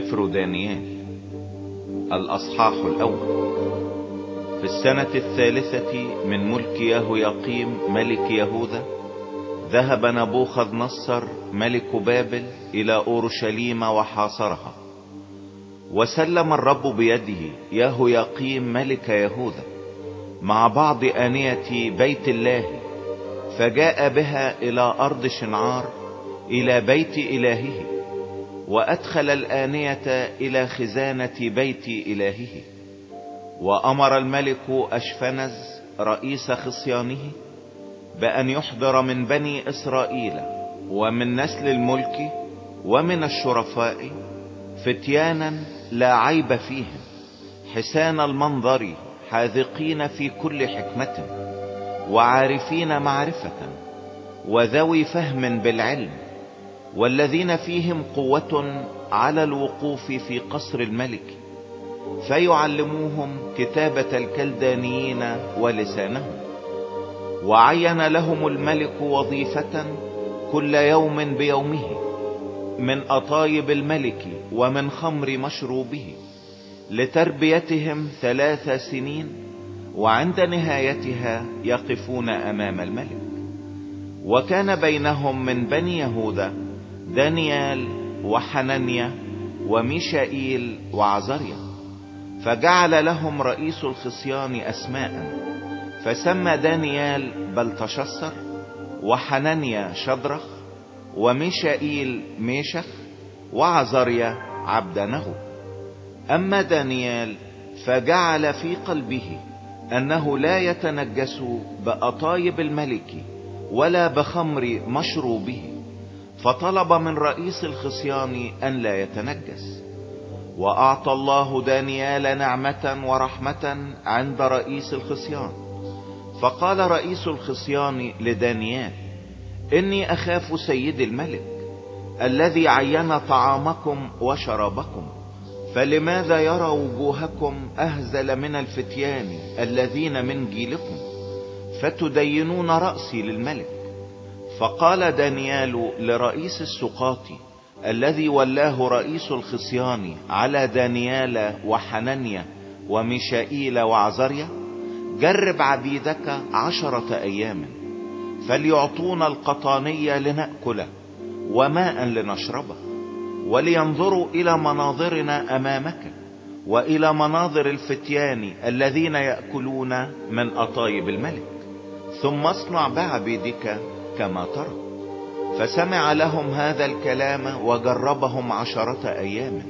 سفر دانيال الأصحاح الأول. في السنة الثالثة من ملك يهوياقيم ملك يهوذا ذهب نبوخذ نصر ملك بابل إلى أورشليم وحاصرها. وسلم الرب بيده يهوياقيم ملك يهوذا مع بعض آنية بيت الله فجاء بها إلى أرض شنعار إلى بيت إلهه. وأدخل الآنية إلى خزانة بيت إلهه وأمر الملك أشفنز رئيس خصيانه بأن يحضر من بني إسرائيل ومن نسل الملك ومن الشرفاء فتيانا لا عيب فيهم حسان المنظر حاذقين في كل حكمة وعارفين معرفة وذوي فهم بالعلم والذين فيهم قوة على الوقوف في قصر الملك فيعلموهم كتابة الكلدانيين ولسانهم وعين لهم الملك وظيفة كل يوم بيومه من أطايب الملك ومن خمر مشروبه لتربيتهم ثلاث سنين وعند نهايتها يقفون أمام الملك. وكان بينهم من بني يهوذا دانيال وحنانيا وميشائيل وعزريا فجعل لهم رئيس الخصيان أسماء فسمى دانيال بلتشسر وحنانيا شدرخ وميشائيل ميشخ وعزريا عبدنه. أما دانيال فجعل في قلبه أنه لا يتنجس بأطايب الملك ولا بخمر مشروبه. فطلب من رئيس الخصيان أن لا يتنجس وأعطى الله دانيال نعمة ورحمة عند رئيس الخصيان. فقال رئيس الخصيان لدانيال إني أخاف سيد الملك الذي عين طعامكم وشرابكم فلماذا يرى وجوهكم أهزل من الفتيان الذين من جيلكم؟ فتدينون رأسي للملك. فقال دانيال لرئيس السقاط الذي ولاه رئيس الخصيان على دانيال وحنانيا وميشائيل وعزريا جرب عبيدك عشرة أيام فليعطونا القطانية لنأكله وماء لنشربه ولينظروا إلى مناظرنا أمامك وإلى مناظر الفتيان الذين يأكلون من أطايب الملك. ثم اصنع بعبيدك كما ترى فسمع لهم هذا الكلام وجربهم عشرة أيام.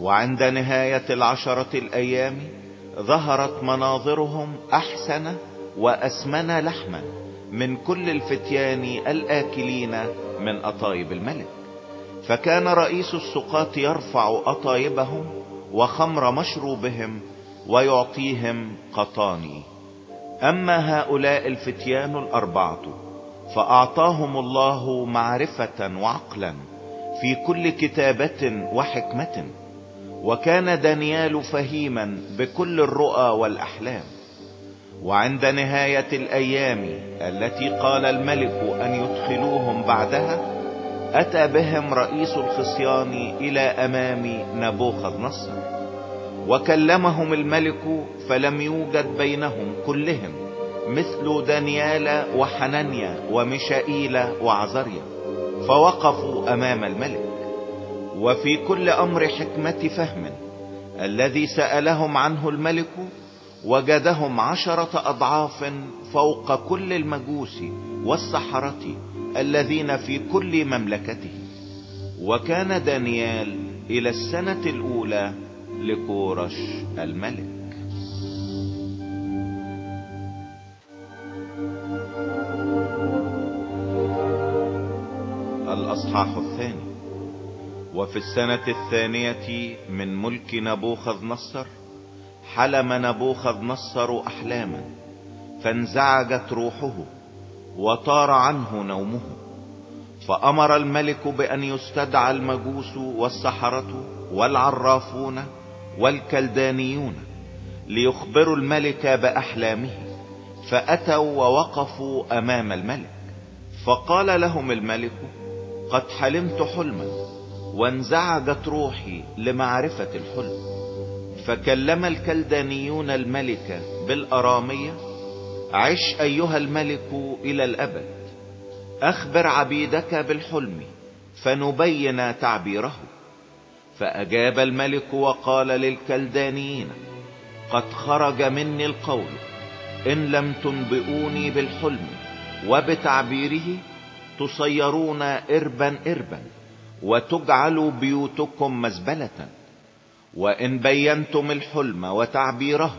وعند نهاية العشرة الأيام ظهرت مناظرهم أحسن وأسمن لحما من كل الفتيان الآكلين من أطايب الملك. فكان رئيس السقاط يرفع أطايبهم وخمر مشروبهم ويعطيهم قطاني. أما هؤلاء الفتيان الأربعة فأعطاهم الله معرفة وعقلا في كل كتابة وحكمة وكان دانيال فهيما بكل الرؤى والأحلام. وعند نهاية الأيام التي قال الملك أن يدخلوهم بعدها أتى بهم رئيس الخصيان إلى أمام نبوخذ نصر وكلمهم الملك فلم يوجد بينهم كلهم. مثل دانيال وحنانيا وميشائيل وعزريا فوقفوا أمام الملك. وفي كل أمر حكمة فهم الذي سألهم عنه الملك وجدهم عشرة أضعاف فوق كل المجوس والسحرة الذين في كل مملكته. وكان دانيال إلى السنة الأولى لكورش الملك. الإصحاح الثاني. وفي السنة الثانية من ملك نبوخذ نصر حلم نبوخذ نصر أحلاما فانزعجت روحه وطار عنه نومه. فأمر الملك بأن يستدعى المجوس والسحرة والعرافون والكلدانيون ليخبروا الملك بأحلامه. فأتوا ووقفوا أمام الملك فقال لهم الملك قد حلمت حلما وانزعجت روحي لمعرفة الحلم. فكلم الكلدانيون الملك بالأرامية عش أيها الملك إلى الأبد أخبر عبيدك بالحلم فنبين تعبيره. فأجاب الملك وقال للكلدانيين قد خرج مني القول إن لم تنبئوني بالحلم وبتعبيره تصيرون اربا اربا وتجعل بيوتكم مزبلة وإن بينتم الحلم وتعبيره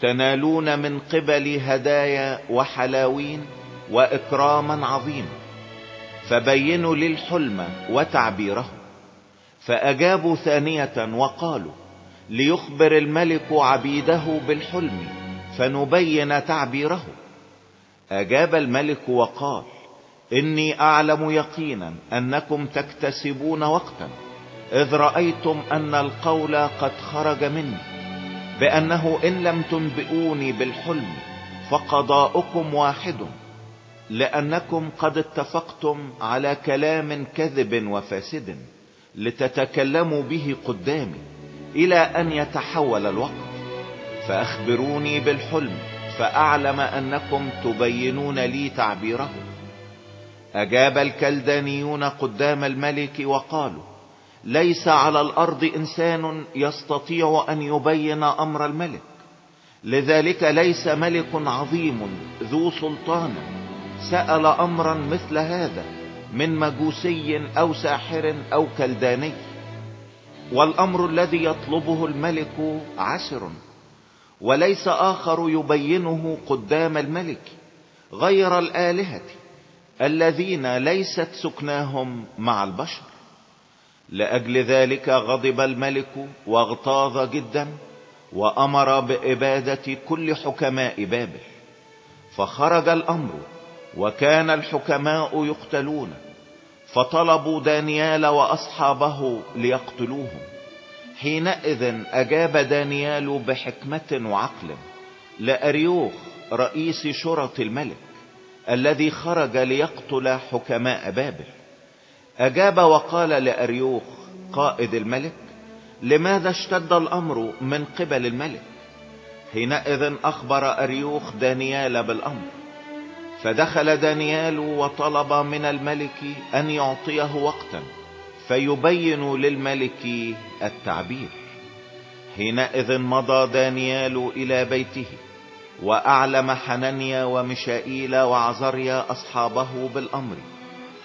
تنالون من قبل هدايا وحلاوين وإكراما عظيما فبينوا لي الحلم وتعبيره. فأجابوا ثانية وقالوا ليخبر الملك عبيده بالحلم فنبين تعبيره. أجاب الملك وقال إني أعلم يقينا أنكم تكتسبون وقتا. إذ رأيتم أن القول قد خرج مني بأنه إن لم تنبئوني بالحلم فقضاؤكم واحد لأنكم قد اتفقتم على كلام كذب وفاسد لتتكلموا به قدامي إلى أن يتحول الوقت. فأخبروني بالحلم فأعلم أنكم تبينون لي تعبيره. أجاب الكلدانيون قدام الملك وقالوا ليس على الأرض إنسان يستطيع أن يبين أمر الملك. لذلك ليس ملك عظيم ذو سلطان. سأل أمرا مثل هذا من مجوسي أو ساحر أو كلداني. والأمر الذي يطلبه الملك عسر وليس آخر يبينه قدام الملك غير الآلهة. الذين ليست سكناهم مع البشر. لأجل ذلك غضب الملك واغتاظ جدا وأمر بإبادة كل حكماء بابل فخرج الأمر وكان الحكماء يقتلون. فطلبوا دانيال وأصحابه ليقتلوهم. حينئذ أجاب دانيال بحكمة وعقل. لأريوخ رئيس شرط الملك. الذي خرج ليقتل حكماء بابل. أجاب وقال لأريوخ قائد الملك لماذا اشتد الأمر من قبل الملك؟ حينئذ أخبر أريوخ دانيال بالأمر. فدخل دانيال وطلب من الملك أن يعطيه وقتا فيبين للملك التعبير. حينئذ مضى دانيال إلى بيته. وأعلم حننيا ومشائيل وعزريا أصحابه بالأمر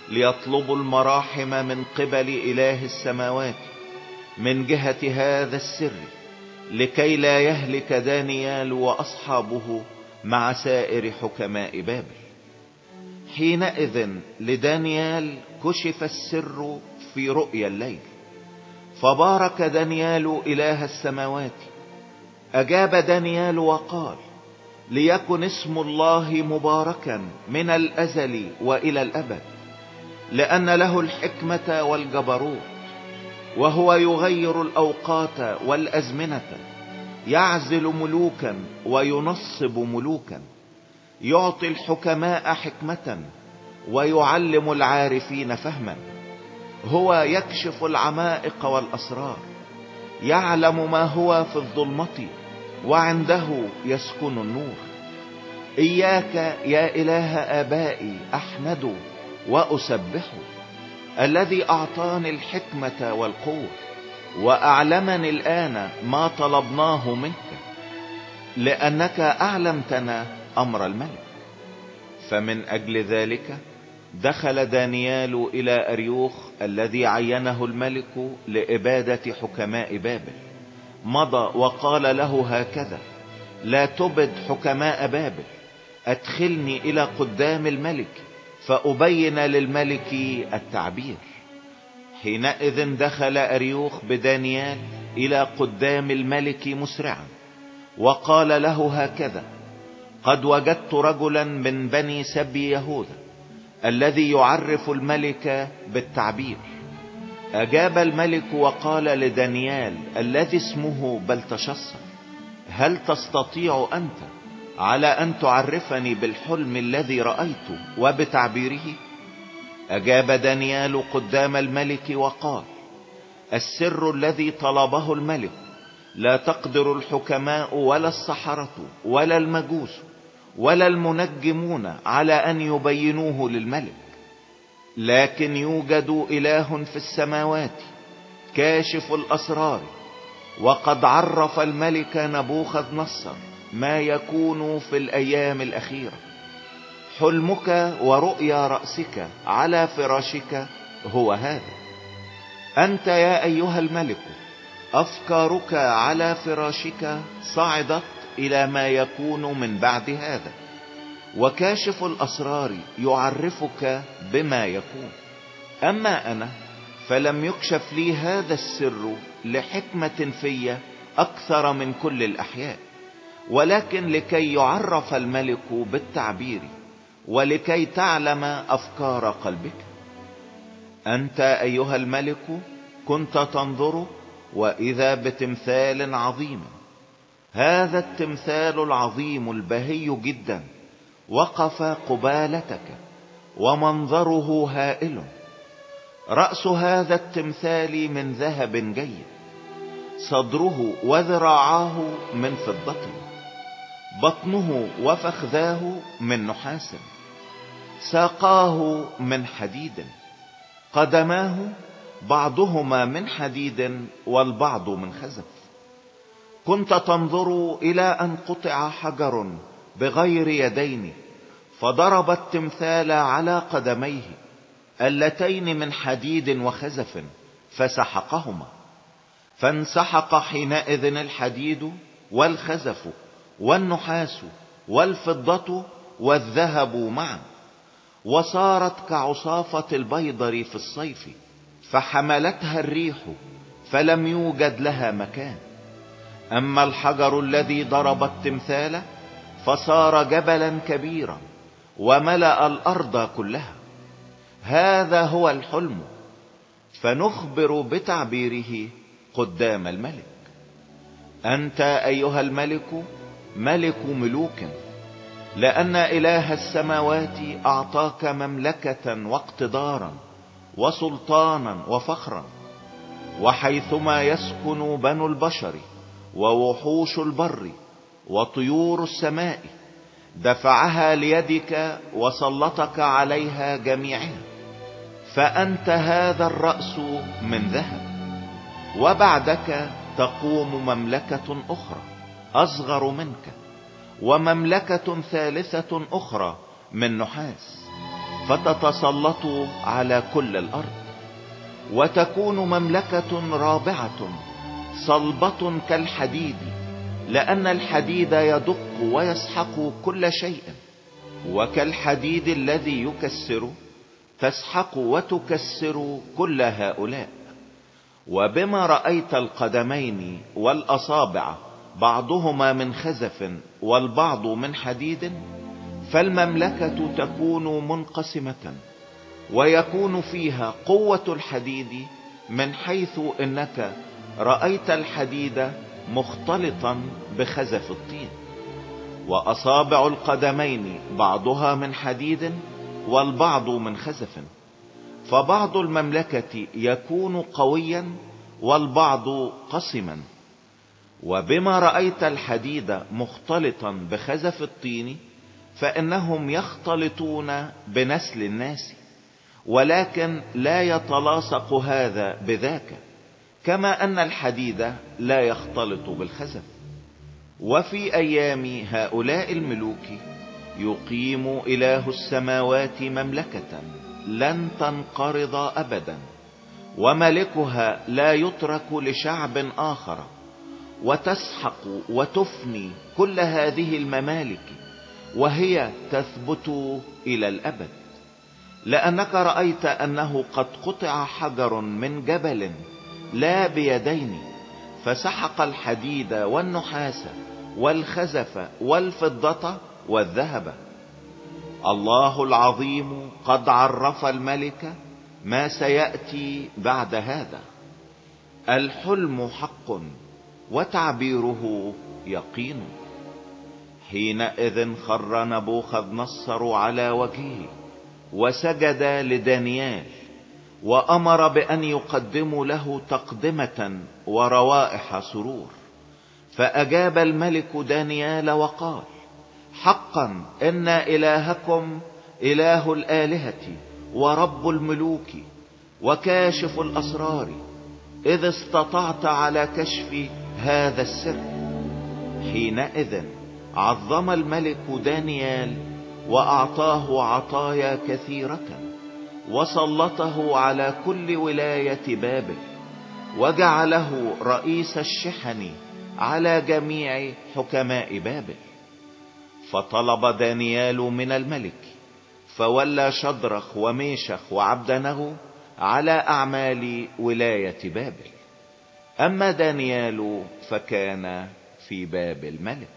ليطلبوا المراحم من قبل إله السماوات من جهة هذا السر لكي لا يهلك دانيال وأصحابه مع سائر حكماء بابل. حينئذ لدانيال كشف السر في رؤيا الليل. فبارك دانيال إله السماوات أجاب دانيال وقال ليكن اسم الله مباركا من الأزل وإلى الأبد لأن له الحكمة والجبروت وهو يغير الأوقات والأزمنة يعزل ملوكا وينصب ملوكا يعطي الحكماء حكمة ويعلم العارفين فهما هو يكشف العمائق والأسرار يعلم ما هو في الظلمة. وعنده يسكن النور. إياك يا إله آبائي أحمد وأسبح الذي أعطاني الحكمة والقوة وأعلمني الآن ما طلبناه منك لأنك أعلمتنا أمر الملك. فمن أجل ذلك دخل دانيال إلى أريوخ الذي عينه الملك لإبادة حكماء بابل. مضى وقال له هكذا لا تبد حكماء بابل أدخلني إلى قدام الملك فأبين للملك التعبير. حينئذ دخل أريوخ بدانيال إلى قدام الملك مسرعا وقال له هكذا قد وجدت رجلا من بني سبي يهوذا الذي يعرف الملك بالتعبير. أجاب الملك وقال لدانيال الذي اسمه بلتشصر هل تستطيع أنت على أن تعرفني بالحلم الذي رأيته وبتعبيره؟ أجاب دانيال قدام الملك وقال السر الذي طلبه الملك لا تقدر الحكماء ولا السحرة ولا المجوس ولا المنجمون على أن يبينوه للملك. لكن يوجد إله في السماوات كاشف الأسرار وقد عرف الملك نبوخذ نصر ما يكون في الأيام الأخيرة. حلمك ورؤيا رأسك على فراشك هو هذا. أنت يا أيها الملك أفكارك على فراشك صعدت إلى ما يكون من بعد هذا. وكاشف الأسرار يعرفك بما يكون. أما أنا فلم يكشف لي هذا السر لحكمة في أكثر من كل الأحياء ولكن لكي يعرف الملك بالتعبير ولكي تعلم أفكار قلبك. أنت أيها الملك كنت تنظر وإذا بتمثال عظيم. هذا التمثال العظيم البهي جدا. وقف قبالتك ومنظره هائل. رأس هذا التمثال من ذهب جيد صدره وذراعاه من فضة بطنه وفخذاه من نحاس ساقاه من حديد قدماه بعضهما من حديد والبعض من خزف. كنت تنظر إلى أن قطع حجر بغير يدين فضرب التمثال على قدميه اللتين من حديد وخزف فسحقهما. فانسحق حينئذ الحديد والخزف والنحاس والفضة والذهب معا. وصارت كعصافة البيضر في الصيف فحملتها الريح فلم يوجد لها مكان. أما الحجر الذي ضرب التمثال فصار جبلا كبيرا وملأ الأرض كلها. هذا هو الحلم فنخبر بتعبيره قدام الملك. أنت أيها الملك ملك ملوك لأن إله السماوات أعطاك مملكة واقتدارا وسلطانا وفخرا وحيثما يسكن بنو البشر ووحوش البر وطيور السماء دفعها ليدك وسلطك عليها جميعها فأنت هذا الرأس من ذهب وبعدك تقوم مملكة أخرى أصغر منك ومملكة ثالثة أخرى من نحاس فتتسلط على كل الأرض وتكون مملكة رابعة صلبة كالحديد لأن الحديد يدق ويسحق كل شيء وكالحديد الذي يكسر تسحق وتكسر كل هؤلاء. وبما رأيت القدمين والأصابع بعضهما من خزف والبعض من حديد فالمملكة تكون منقسمة ويكون فيها قوة الحديد من حيث إنك رأيت الحديد مختلطا بخزف الطين. وأصابع القدمين بعضها من حديد والبعض من خزف. فبعض المملكة يكون قويا والبعض قسما وبما رأيت الحديد مختلطا بخزف الطين فإنهم يختلطون بنسل الناس. ولكن لا يتلاصق هذا بذاك. كما أن الحديد لا يختلط بالخزف. وفي أيام هؤلاء الملوك يقيم إله السماوات مملكة لن تنقرض ابدا وملكها لا يترك لشعب آخر وتسحق وتفني كل هذه الممالك وهي تثبت إلى الأبد. لأنك رأيت أنه قد قطع حجر من جبل لا بيدين فسحق الحديد والنحاس والخزف والفضة والذهب. الله العظيم قد عرف الملك ما سيأتي بعد هذا. الحلم حق وتعبيره يقين. حينئذ خر نبوخذ نصر على وجهه وسجد لدانيال وأمر بأن يقدموا له تقدمة وروائح سرور. فأجاب الملك دانيال وقال حقا إن إلهكم إله الآلهة ورب الملوك وكاشف الأسرار إذ استطعت على كشف هذا السر. حينئذ عظم الملك دانيال وأعطاه عطايا كثيرة. وسلطه على كل ولاية بابل وجعله رئيس الشحن على جميع حكماء بابل فطلب دانيال من الملك فولى شدرخ وميشخ وعبدنه على أعمال ولاية بابل أما دانيال فكان في باب الملك.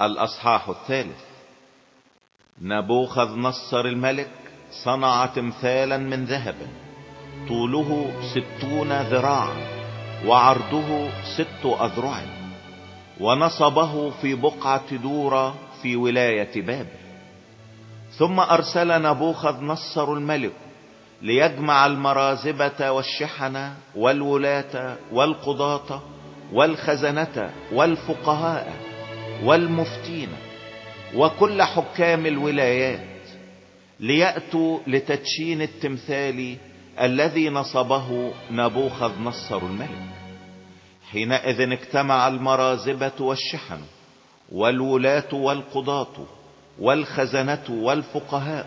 الأصحاح الثالث. نبوخذ نصر الملك صنع تمثالا من ذهب طوله ستون ذراعا وعرضه ست أذرع ونصبه في بقعة دورة في ولاية بابل ثم أرسل نبوخذ نصر الملك ليجمع المرازبة والشحنة والولاة والقضاة والخزنة والفقهاء والمفتين وكل حكام الولايات ليأتوا لتدشين التمثال الذي نصبه نبوخذ نصر الملك. حينئذ اجتمع المرازبة والشحن والولاة والقضاة والخزنة والفقهاء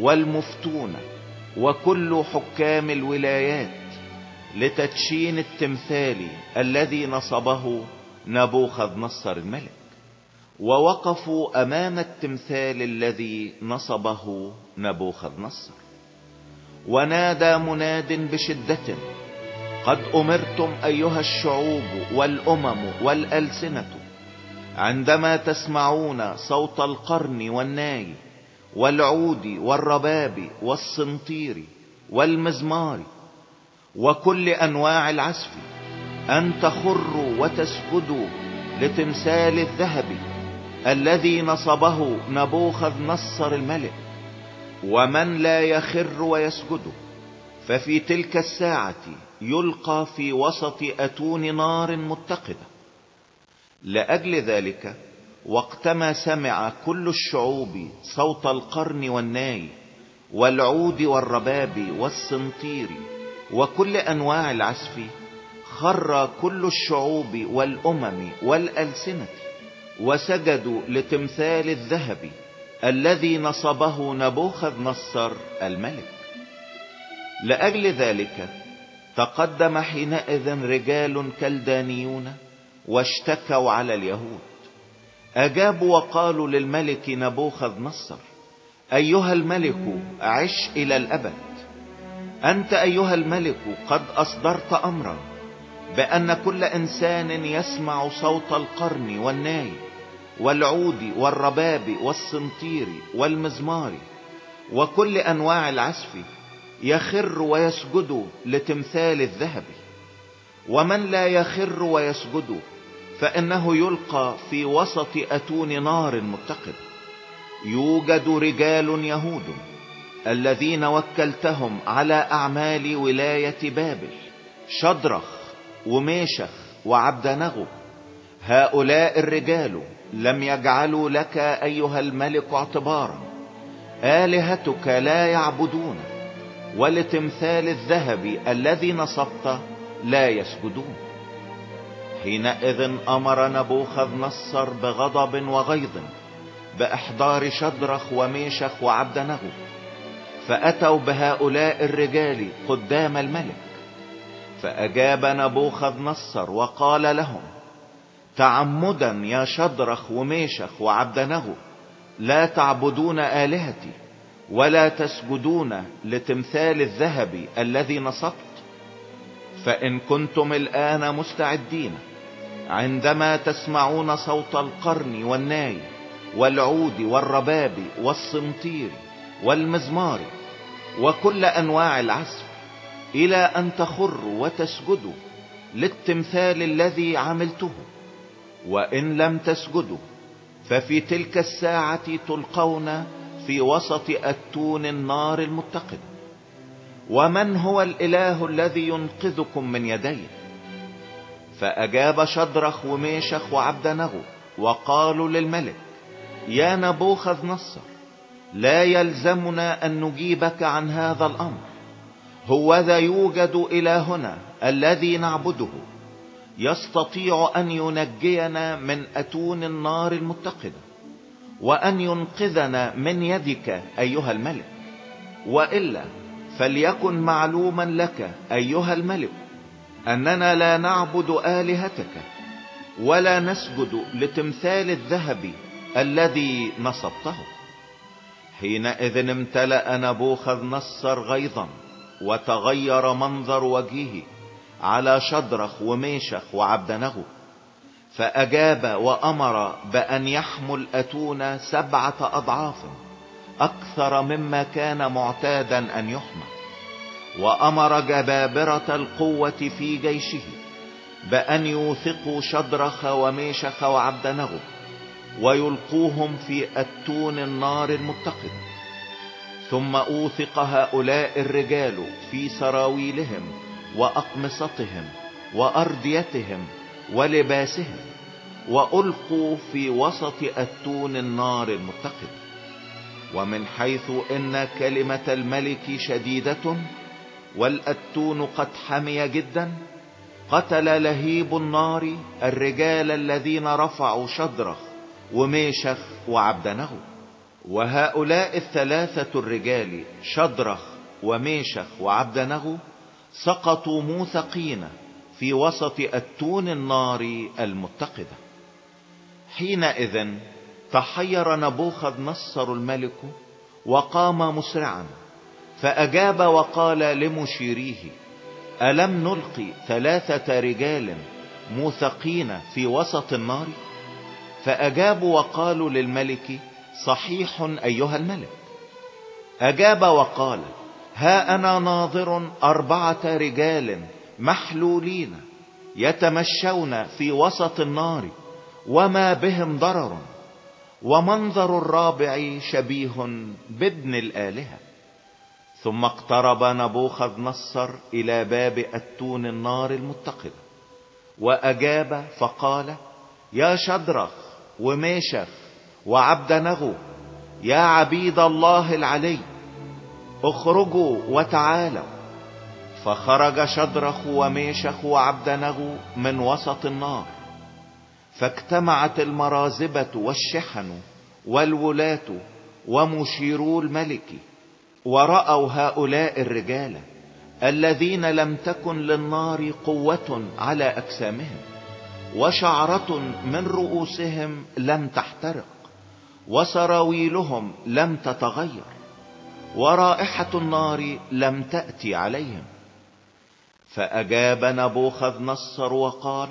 والمفتون وكل حكام الولايات لتدشين التمثال الذي نصبه نبوخذ نصر الملك. ووقفوا أمام التمثال الذي نصبه نبوخذ نصر ونادى مناد بشدة قد أمرتم أيها الشعوب والأمم والألسنة عندما تسمعون صوت القرن والناي والعود والرباب والصنطير والمزمار وكل أنواع العزف أن تخروا وتسجدوا لتمثال الذهب الذي نصبه نبوخذ نصر الملك ومن لا يخر ويسجد ففي تلك الساعة يلقى في وسط أتون نار متقدة. لأجل ذلك وقتما سمع كل الشعوب صوت القرن والناي والعود والرباب والسنطير وكل أنواع العزف خر كل الشعوب والأمم والألسنة. وسجدوا لتمثال الذهب الذي نصبه نبوخذ نصر الملك. لأجل ذلك تقدم حينئذ رجال كلدانيون واشتكوا على اليهود. أجابوا وقالوا للملك نبوخذ نصر أيها الملك عش إلى الأبد. أنت أيها الملك قد أصدرت امرا بأن كل إنسان يسمع صوت القرن والناي والعود والرباب والسنطير والمزمار وكل أنواع العزف يخر ويسجد لتمثال الذهب. ومن لا يخر ويسجد فإنه يلقى في وسط أتون نار متقد. يوجد رجال يهود الذين وكلتهم على أعمال ولاية بابل شدرخ وميشخ وعبدنغو هؤلاء الرجال لم يجعلوا لك أيها الملك اعتبارا. آلهتك لا يعبدون ولتمثال الذهب الذي نصبت لا يسجدون. حينئذ أمر نبوخذ نصر بغضب وغيظ بإحضار شدرخ وميشخ وعبدنغو فأتوا بهؤلاء الرجال قدام الملك. فأجاب نبوخذ نصر وقال لهم تعمدا يا شدرخ وميشخ وعبدنغو لا تعبدون آلهتي ولا تسجدون لتمثال الذهب الذي نصبت فإن كنتم الآن مستعدين عندما تسمعون صوت القرن والناي والعود والرباب والصمطير والمزمار وكل أنواع العزف إلى أن تخروا وتسجدوا للتمثال الذي عملته وإن لم تسجدوا ففي تلك الساعة تلقون في وسط أتون النار المتقد ومن هو الإله الذي ينقذكم من يديه؟ فأجاب شدرخ وميشخ وعبدنغو وقالوا للملك يا نبوخذ نصر لا يلزمنا أن نجيبك عن هذا الأمر. هو ذا يوجد إلهنا الذي نعبده. يستطيع أن ينجينا من أتون النار المتقدة وأن ينقذنا من يدك أيها الملك. وإلا فليكن معلوما لك أيها الملك أننا لا نعبد آلهتك ولا نسجد لتمثال الذهب الذي نصبته. حينئذ امتلأ نبوخذ نصر غيظا. وتغير منظر وجهه على شدرخ وميشخ وعبدنغو فأجاب وأمر بأن يحمل أتون سبعة أضعاف أكثر مما كان معتادا أن يحمل وأمر جبابرة القوة في جيشه بأن يوثقوا شدرخ وميشخ وعبدنغو ويلقوهم في أتون النار المتقد ثم أوثق هؤلاء الرجال في سراويلهم وأقمصتهم وأرديتهم ولباسهم وألقوا في وسط أتون النار المتقد. ومن حيث إن كلمة الملك شديدة والأتون قد حمي جدا قتل لهيب النار الرجال الذين رفعوا شدرخ وميشخ وعبدنغو وهؤلاء الثلاثة الرجال شدرخ وميشخ وعبدنغو سقطوا موثقين في وسط أتون النار المتقدة. حينئذ تحير نبوخذ نصر الملك وقام مسرعا فأجاب وقال لمشيريه ألم نلقي ثلاثة رجال موثقين في وسط النار؟ فأجابوا وقالوا للملك صحيح أيها الملك. أجاب وقال ها أنا ناظر أربعة رجال محلولين يتمشون في وسط النار وما بهم ضرر ومنظر الرابع شبيه بابن الآلهة. ثم اقترب نبوخذ نصر إلى باب أتون النار المتقدة وأجاب فقال يا شدرخ وميشخ وعبد نغو يا عبيد الله العلي اخرجوا وتعالوا. فخرج شدرخ وميشخ وعبد نغو من وسط النار. فاجتمعت المرازبة والشحن والولاة ومشيرو الملك ورأوا هؤلاء الرجال الذين لم تكن للنار قوة على أجسامهم وشعرة من رؤوسهم لم تحترق. وسراويلهم لم تتغير ورائحة النار لم تأتي عليهم. فأجاب نبوخذ نصر وقال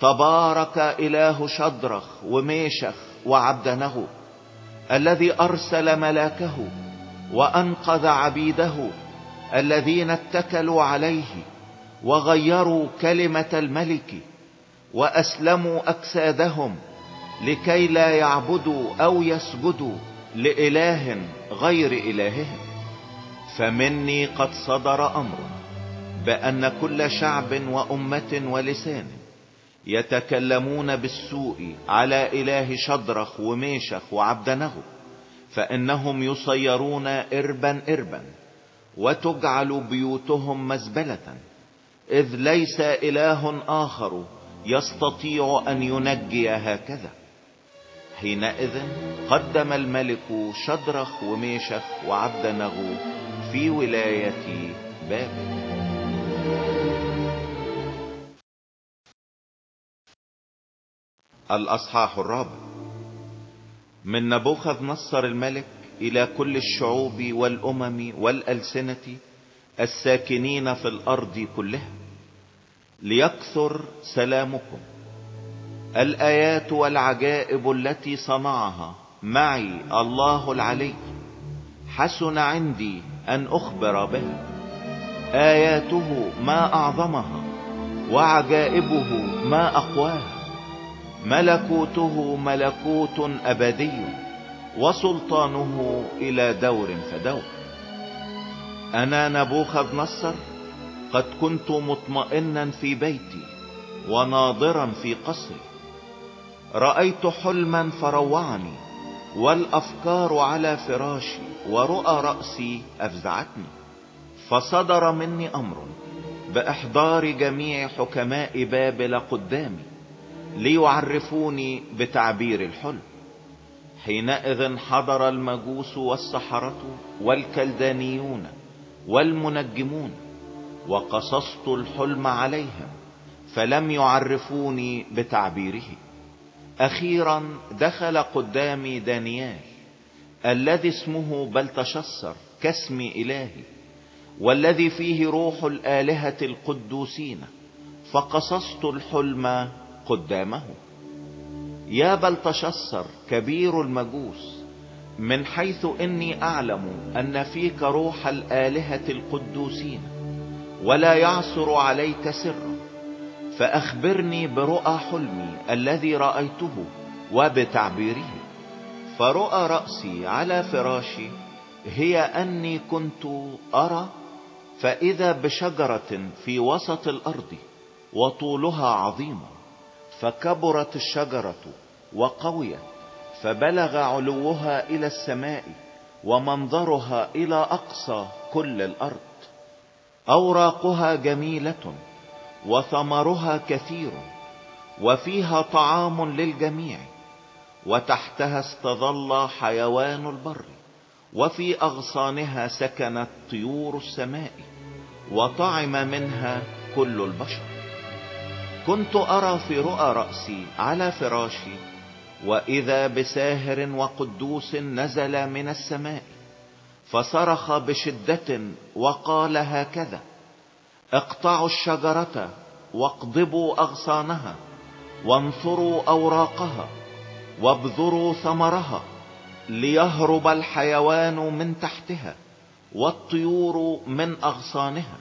تبارك إله شدرخ وميشخ وعبدنه الذي أرسل ملاكه وأنقذ عبيده الذين اتكلوا عليه وغيروا كلمة الملك وأسلموا أجسادهم لكي لا يعبدوا أو يسجدوا لإله غير إلههم. فمني قد صدر أمر بأن كل شعب وأمة ولسان يتكلمون بالسوء على إله شدرخ وميشخ وعبدنغ فإنهم يصيرون إربا إربا وتجعل بيوتهم مزبلة إذ ليس إله آخر يستطيع أن ينجي هكذا. حينئذ قدم الملك شدرخ وميشخ وعبدنغو في ولاية بابل. الأصحاح الرابع. من نبوخذ نصر الملك إلى كل الشعوب والأمم والألسنة الساكنين في الأرض كلها ليكثر سلامكم. الآيات والعجائب التي صنعها. معي الله العلي. حسن عندي أن أخبر بها آياته ما أعظمها وعجائبه ما أقواها. ملكوته ملكوت أبدي وسلطانه إلى دور فدور أنا نبوخذ نصر قد كنت مطمئنا في بيتي وناظرا في قصري. رأيت حلما فروعني والأفكار على فراشي ورؤى رأسي أفزعتني. فصدر مني أمر بإحضار جميع حكماء بابل قدامي ليعرفوني بتعبير الحلم. حينئذ حضر المجوس والسحرة والكلدانيون والمنجمون وقصصت الحلم عليهم فلم يعرفوني بتعبيره. أخيرا دخل قدامي دانيال الذي اسمه بلتشسر كاسم إلهي والذي فيه روح الآلهة القدوسين فقصصت الحلم قدامه. يا بلتشسر كبير المجوس من حيث إني أعلم أن فيك روح الآلهة القدوسين ولا يعصر عليك سر فأخبرني برؤى حلمي الذي رأيته وبتعبيره. فرؤى رأسي على فراشي هي أني كنت أرى فإذا بشجرة في وسط الأرض وطولها عظيم فكبرت الشجرة وقويت فبلغ علوها إلى السماء ومنظرها إلى أقصى كل الأرض. أوراقها جميلة وثمرها كثير وفيها طعام للجميع وتحتها استظل حيوان البر وفي أغصانها سكنت طيور السماء وطعم منها كل البشر. كنت أرى في رؤى رأسي على فراشي وإذا بساهر وقدوس نزل من السماء فصرخ بشدة وقال هكذا اقطعوا الشجرة واقضبوا أغصانها وانثروا أوراقها وابذروا ثمرها ليهرب الحيوان من تحتها والطيور من أغصانها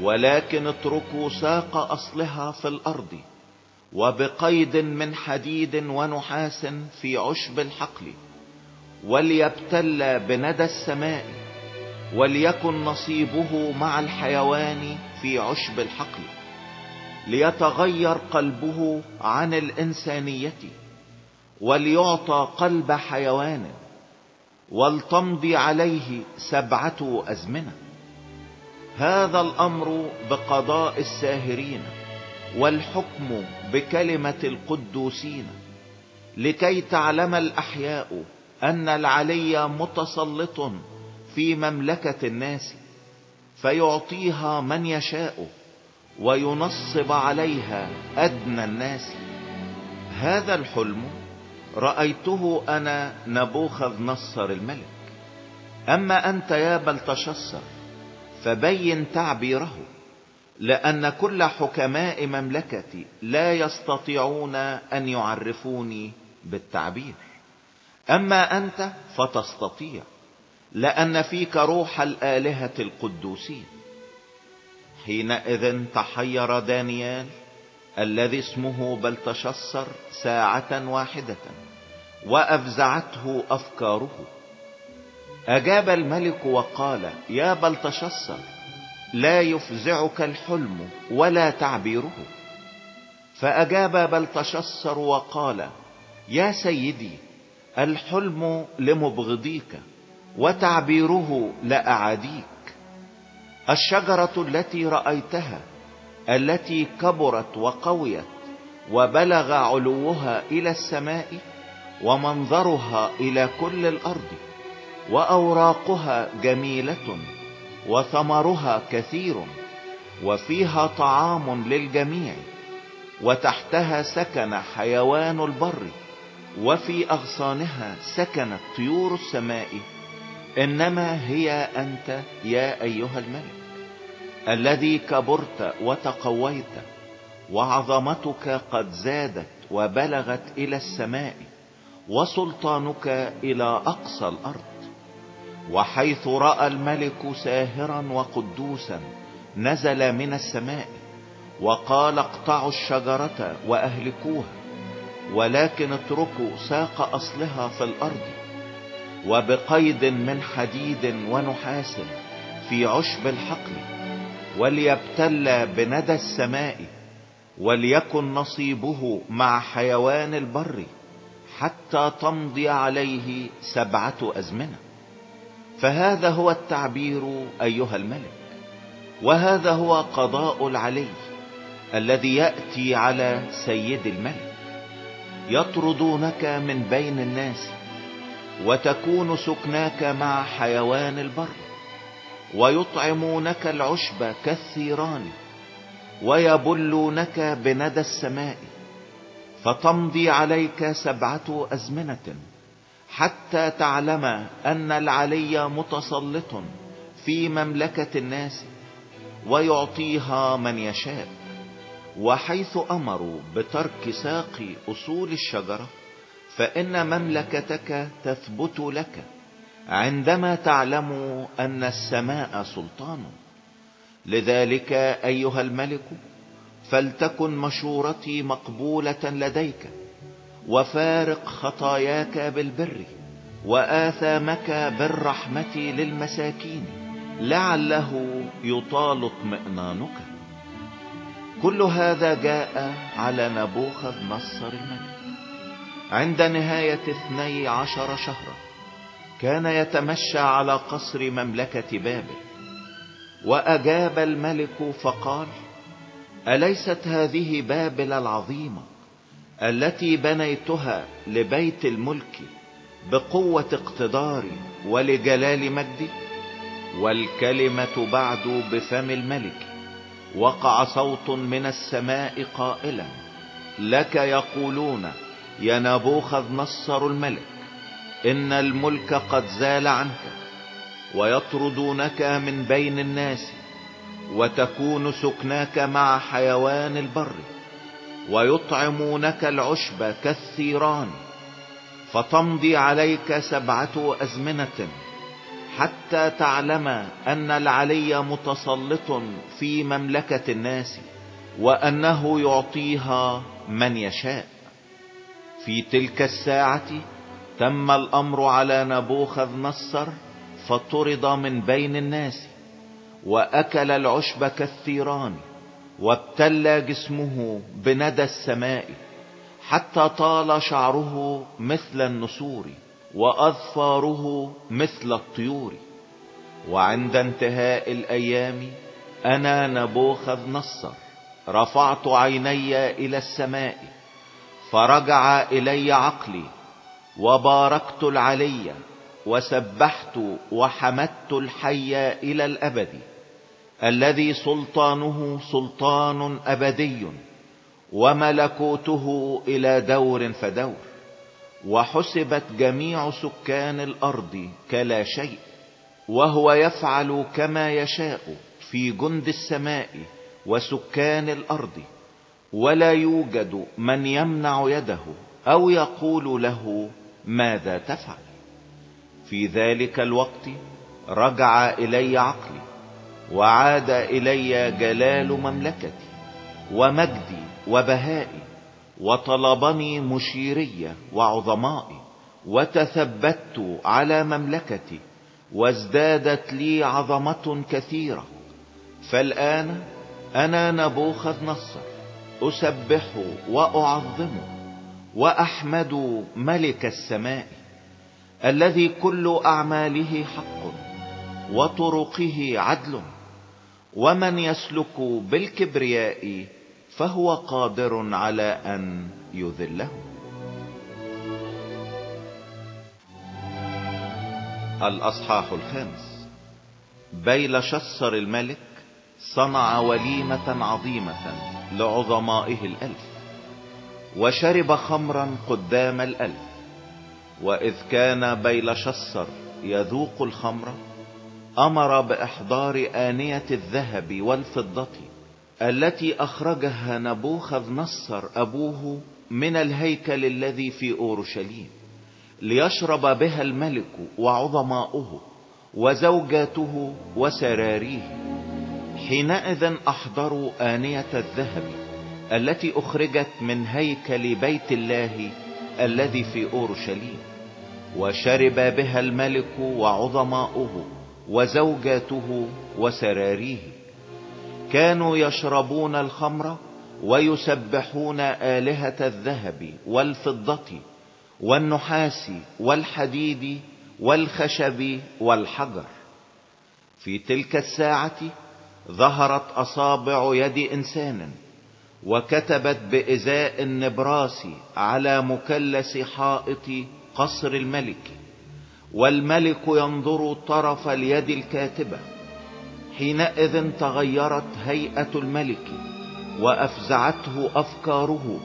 ولكن اتركوا ساق أصلها في الأرض وبقيد من حديد ونحاس في عشب الحقل وليبتل بندى السماء وليكن نصيبه مع الحيوان في عشب الحقل ليتغير قلبه عن الإنسانية وليعطى قلب حيوان ولتمضي عليه سبعة أزمنة. هذا الأمر بقضاء الساهرين والحكم بكلمة القدوسين لكي تعلم الأحياء أن العلي متسلط في مملكة الناس فيعطيها من يشاء وينصب عليها أدنى الناس. هذا الحلم رأيته أنا نبوخذ نصر الملك. أما أنت يا بلتشصر فبين تعبيره لأن كل حكماء مملكتي لا يستطيعون أن يعرفوني بالتعبير. أما أنت فتستطيع. لأن فيك روح الآلهة القدوسين. حينئذ تحير دانيال الذي اسمه بلتشصر ساعة واحدة وأفزعته أفكاره. أجاب الملك وقال يا بلتشصر لا يفزعك الحلم ولا تعبيره. فأجاب بلتشصر وقال يا سيدي الحلم لمبغضيك وتعبيره لاعاديك الشجرة التي رأيتها التي كبرت وقويت وبلغ علوها إلى السماء ومنظرها إلى كل الأرض وأوراقها جميلة وثمرها كثير وفيها طعام للجميع وتحتها سكن حيوان البر وفي أغصانها سكنت طيور السماء. إنما هي أنت يا أيها الملك الذي كبرت وتقويت وعظمتك قد زادت وبلغت إلى السماء وسلطانك إلى أقصى الأرض. وحيث رأى الملك ساهرا وقدوسا نزل من السماء وقال اقطعوا الشجرة وأهلكوها ولكن اتركوا ساق أصلها في الأرض. وبقيد من حديد ونحاس في عشب الحقل وليبتل بندى السماء وليكن نصيبه مع حيوان البر حتى تمضي عليه سبعة أزمنة. فهذا هو التعبير أيها الملك وهذا هو قضاء العلي الذي يأتي على سيد الملك. يطردونك من بين الناس وتكون سكناك مع حيوان البر ويطعمونك العشب كالثيران ويبلونك بندى السماء فتمضي عليك سبعة أزمنة حتى تعلم أن العلي متسلط في مملكة الناس ويعطيها من يشاء وحيث أمروا بترك ساق أصول الشجرة. فإن مملكتك تثبت لك عندما تعلم أن السماء سلطان. لذلك أيها الملك فلتكن مشورتي مقبولة لديك وفارق خطاياك بالبر وآثامك بالرحمة للمساكين لعله يطال اطمئنانك. كل هذا جاء على نبوخذ نصر الملك. عند نهاية اثني عشر شهرا كان يتمشى على قصر مملكة بابل وأجاب الملك فقال أليست هذه بابل العظيمة التي بنيتها لبيت الملك بقوة اقتداري ولجلال مجدي والكلمة بعد بفم الملك وقع صوت من السماء قائلا لك يقولون يا نبوخذ نصر الملك إن الملك قد زال عنك ويطردونك من بين الناس وتكون سكناك مع حيوان البر ويطعمونك العشب كالثيران فتمضي عليك سبعة أزمنة حتى تعلم أن العلي متسلط في مملكة الناس وأنه يعطيها من يشاء. في تلك الساعة تم الأمر على نبوخذ نصر فطرد من بين الناس وأكل العشب كالثيران وابتلى جسمه بندى السماء حتى طال شعره مثل النسور وأظفاره مثل الطيور. وعند انتهاء الأيام أنا نبوخذ نصر رفعت عيني إلى السماء فرجع إلي عقلي وباركت العلي وسبحت وحمدت الحي إلى الأبد الذي سلطانه سلطان أبدي وملكوته إلى دور فدور وحسبت جميع سكان الأرض كلا شيء وهو يفعل كما يشاء في جند السماء وسكان الأرض. ولا يوجد من يمنع يده أو يقول له ماذا تفعل. في ذلك الوقت رجع إلي عقلي وعاد إلي جلال مملكتي ومجدي وبهائي وطلبني مشيري وعظمائي وتثبت على مملكتي وازدادت لي عظمة كثيرة. فالآن أنا نبوخذ نصر. أسبح وأعظم وأحمد ملك السماء الذي كل أعماله حق وطرقه عدل ومن يسلك بالكبرياء فهو قادر على أن يذله. الأصحاح الخامس بيل شصر الملك صنع وليمة عظيمة. لعظمائه الألف وشرب خمرا قدام الألف وإذ كان بيل شصر يذوق الخمر أمر بإحضار آنية الذهب والفضة التي أخرجها نبوخذ نصر أبوه من الهيكل الذي في أورشليم ليشرب بها الملك وعظماؤه وزوجاته وسراريه. حينئذ احضروا آنية الذهب التي أخرجت من هيكل بيت الله الذي في أورشليم وشرب بها الملك وعظماؤه وزوجاته وسراريه. كانوا يشربون الخمر ويسبحون آلهة الذهب والفضة والنحاس والحديد والخشب والحجر. في تلك الساعة ظهرت أصابع يد إنسان وكتبت بإزاء النبراس على مكلس حائط قصر الملك والملك ينظر طرف اليد الكاتبة. حينئذ تغيرت هيئة الملك وأفزعته أفكاره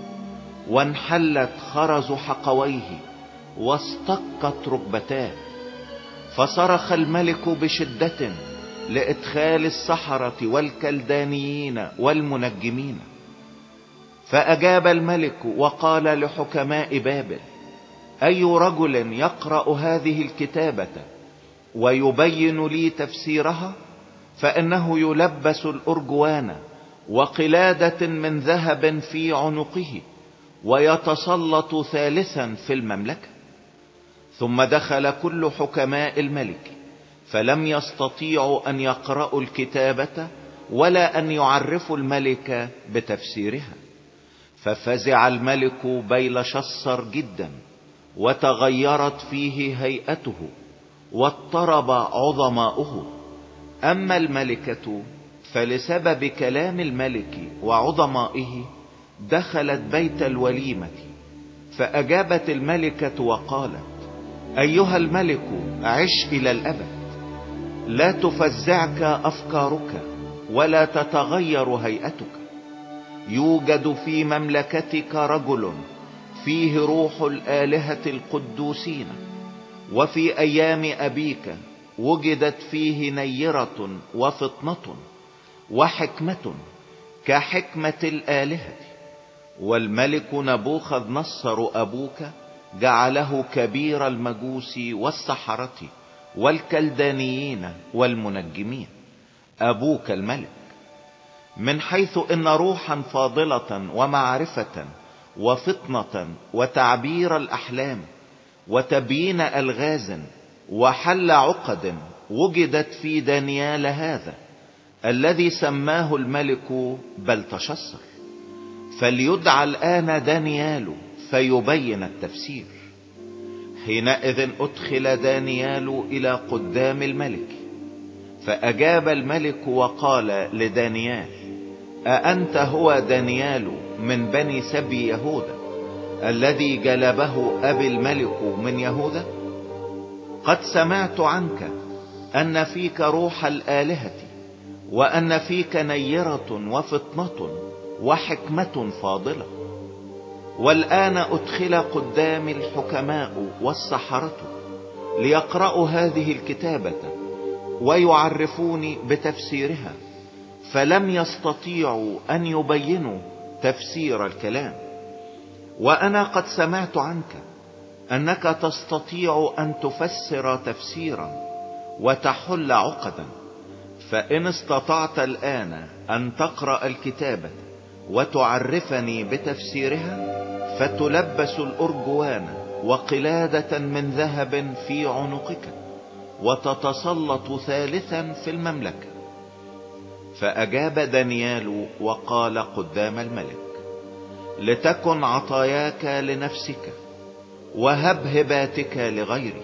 وانحلت خرز حقويه واستقت ركبتاه. فصرخ الملك بشدة لإدخال السحرة والكلدانيين والمنجمين. فأجاب الملك وقال لحكماء بابل أي رجل يقرأ هذه الكتابة ويبين لي تفسيرها؟ فإنه يلبس الأرجوان وقلادة من ذهب في عنقه ويتسلط ثالثا في المملكة. ثم دخل كل حكماء الملك فلم يستطيعوا أن يقرأوا الكتابة ولا أن يعرفوا الملك بتفسيرها. ففزع الملك بيل شصر جدا وتغيرت فيه هيئته واضطرب عظماؤه. أما الملكة فلسبب كلام الملك وعظمائه دخلت بيت الوليمة. فأجابت الملكة وقالت أيها الملك عش إلى الأبد. لا تفزعك أفكارك ولا تتغير هيئتك. يوجد في مملكتك رجل فيه روح الآلهة القدوسين وفي أيام أبيك وجدت فيه نيرة وفطنة وحكمة كحكمة الآلهة. والملك نبوخذ نصر أبوك جعله كبير المجوس والسحرة. والكلدانيين والمنجمين. أبوك الملك. من حيث إن روحا فاضلة ومعرفة وفطنة وتعبير الأحلام وتبيين ألغاز وحل عقد وجدت في دانيال هذا الذي سماه الملك بلتشصر فليدعى الآن دانيال فيبين التفسير. حينئذ أدخل دانيال إلى قدام الملك فأجاب الملك وقال لدانيال أأنت هو دانيال من بني سبي يهوذا الذي جلبه أبي الملك من يهوذا؟ قد سمعت عنك أن فيك روح الآلهة وأن فيك نيرة وفطنة وحكمة فاضلة. والآن أدخل قدام الحكماء والسحرة ليقرأوا هذه الكتابة ويعرفوني بتفسيرها فلم يستطيعوا أن يبينوا تفسير الكلام. وأنا قد سمعت عنك أنك تستطيع أن تفسر تفسيرا وتحل عقدا فإن استطعت الآن أن تقرأ الكتابة وتعرفني بتفسيرها فتلبس الأرجوان وقلادة من ذهب في عنقك وتتسلط ثالثا في المملكة. فأجاب دانيال وقال قدام الملك لتكن عطاياك لنفسك وهب هباتك لغيري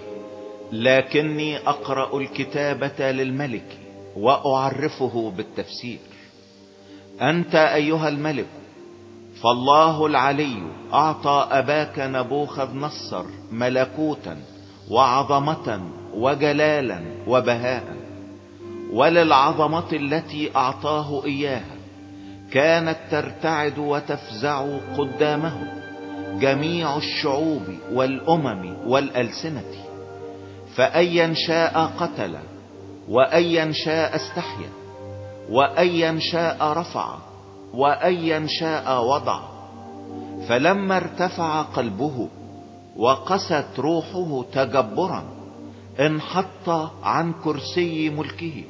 لكني أقرأ الكتابة للملك وأعرفه بالتفسير. أنت أيها الملك فالله العلي أعطى أباك نبوخذ نصر ملكوتا وعظمة وجلالا وبهاء وللعظمة التي أعطاه اياها كانت ترتعد وتفزع قدامه جميع الشعوب والأمم والألسنة فايا شاء قتل وايا شاء استحيا. وايا شاء رفع وايا شاء وضع. فلما ارتفع قلبه وقست روحه تجبرا انحط عن كرسي ملكه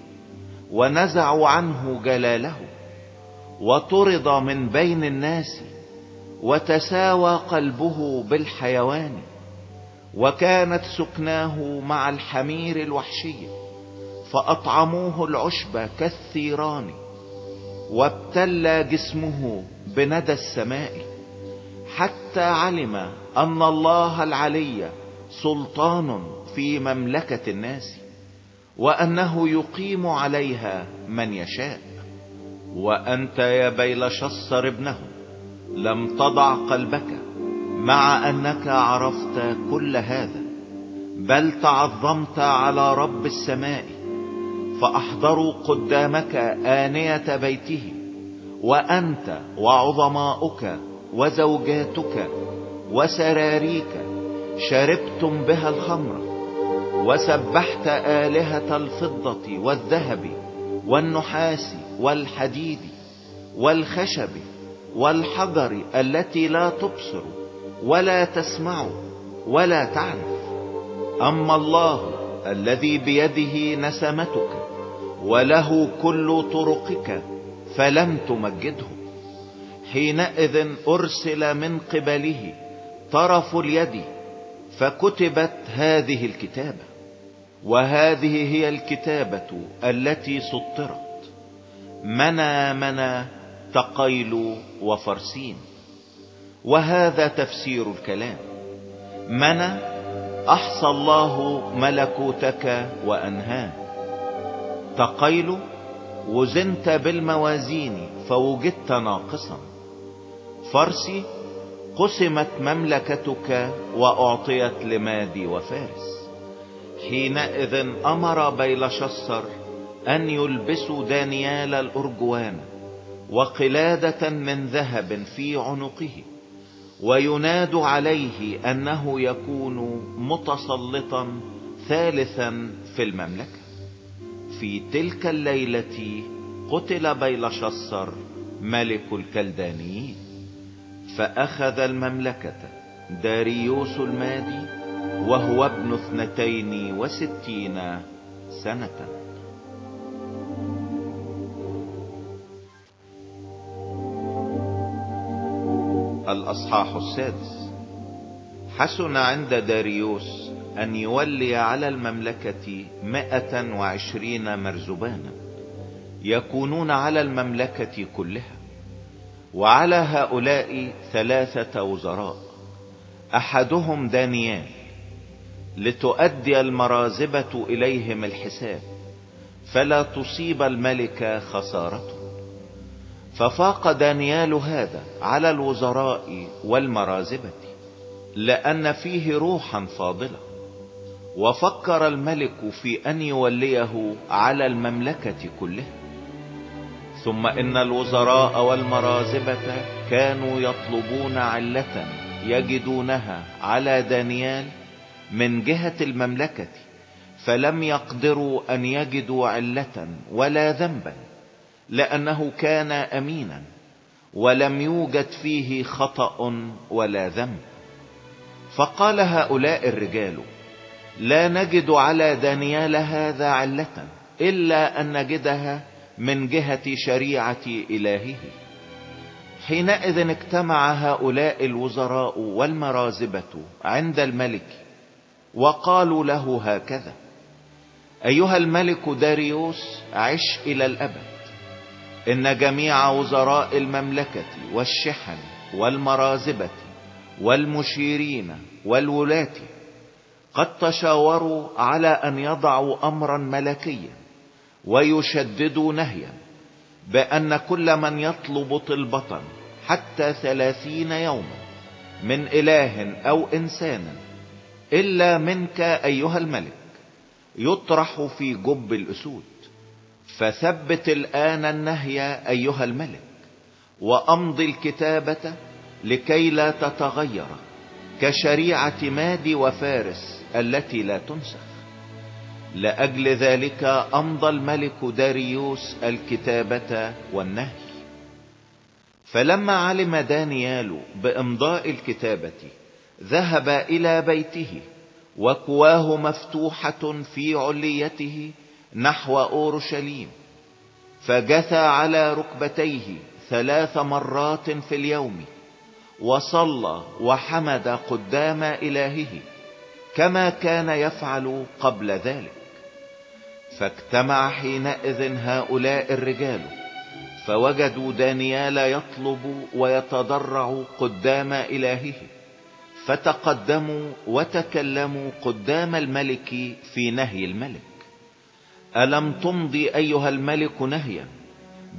ونزعوا عنه جلاله. وطرد من بين الناس وتساوى قلبه بالحيوان وكانت سكناه مع الحمير الوحشي. فأطعموه العشب كالثيران وابتلى جسمه بندى السماء حتى علم أن الله العلي سلطان في مملكة الناس وأنه يقيم عليها من يشاء. وأنت يا بيلشصر ابنه لم تضع قلبك مع أنك عرفت كل هذا بل تعظمت على رب السماء فأحضروا قدامك آنية بيته وأنت وعظماؤك وزوجاتك وسراريك شربتم بها الخمر وسبحت آلهة الفضة والذهب والنحاس والحديد والخشب والحجر التي لا تبصر ولا تسمع ولا تعرف أما الله الذي بيده نسمتك وله كل طرقك فلم تمجده. حينئذ أرسل من قبله طرف اليد فكتبت هذه الكتابة وهذه هي الكتابة التي سطرت. منا منا تقيل وفرسين. وهذا تفسير الكلام. منا أحصى الله ملكوتك وأنهاه. تقيل وزنت بالموازين فوجدت ناقصا. فرسي قسمت مملكتك وأعطيت لمادي وفارس. حينئذ أمر بيلشصر أن يلبسوا دانيال الأرجوان وقلادة من ذهب في عنقه ويناد عليه أنه يكون متسلطا ثالثا في المملكة. في تلك الليلة قتل بيلشصر ملك الكلدانيين فأخذ المملكة داريوس المادي وهو ابن اثنتين وستين سنة. الأصحاح السادس. حسن عند داريوس أن يولي على المملكة مئة وعشرين مرزبانا يكونون على المملكة كلها وعلى هؤلاء ثلاثة وزراء أحدهم دانيال لتؤدي المرازبة إليهم الحساب فلا تصيب الملك خسارته. ففاق دانيال هذا على الوزراء والمرازبة لأن فيه روحا فاضلة. وفكر الملك في أن يوليه على المملكة كلها. ثم إن الوزراء والمرازبة كانوا يطلبون علة يجدونها على دانيال من جهة المملكة فلم يقدروا أن يجدوا علة ولا ذنبا لأنه كان أمينا ولم يوجد فيه خطأ ولا ذنب. فقال هؤلاء الرجال لا نجد على دانيال هذا علة إلا أن نجدها من جهة شريعة إلهه. حينئذ اجتمع هؤلاء الوزراء والمرازبة عند الملك وقالوا له هكذا أيها الملك داريوس عش إلى الأبد. إن جميع وزراء المملكة والشحن والمرازبة والمشيرين والولاة قد تشاوروا على أن يضعوا امرا ملكيا ويشددوا نهيا بأن كل من يطلب طلبة حتى ثلاثين يوما من إله أو إنسان إلا منك أيها الملك يطرح في جب الأسود. فثبت الآن النهي أيها الملك وأمضي الكتابة لكي لا تتغير كشريعة مادي وفارس التي لا تنسخ. لأجل ذلك أمضى الملك داريوس الكتابة والنهي. فلما علم دانيال بإمضاء الكتابة ذهب إلى بيته وكواه مفتوحة في عليته نحو أورشليم فجثى على ركبتيه ثلاث مرات في اليوم وصلى وحمد قدام إلهه. كما كان يفعل قبل ذلك. فاجتمع حينئذ هؤلاء الرجال فوجدوا دانيال يطلب ويتضرع قدام إلهه فتقدموا وتكلموا قدام الملك في نهي الملك. ألم تمضي أيها الملك نهيا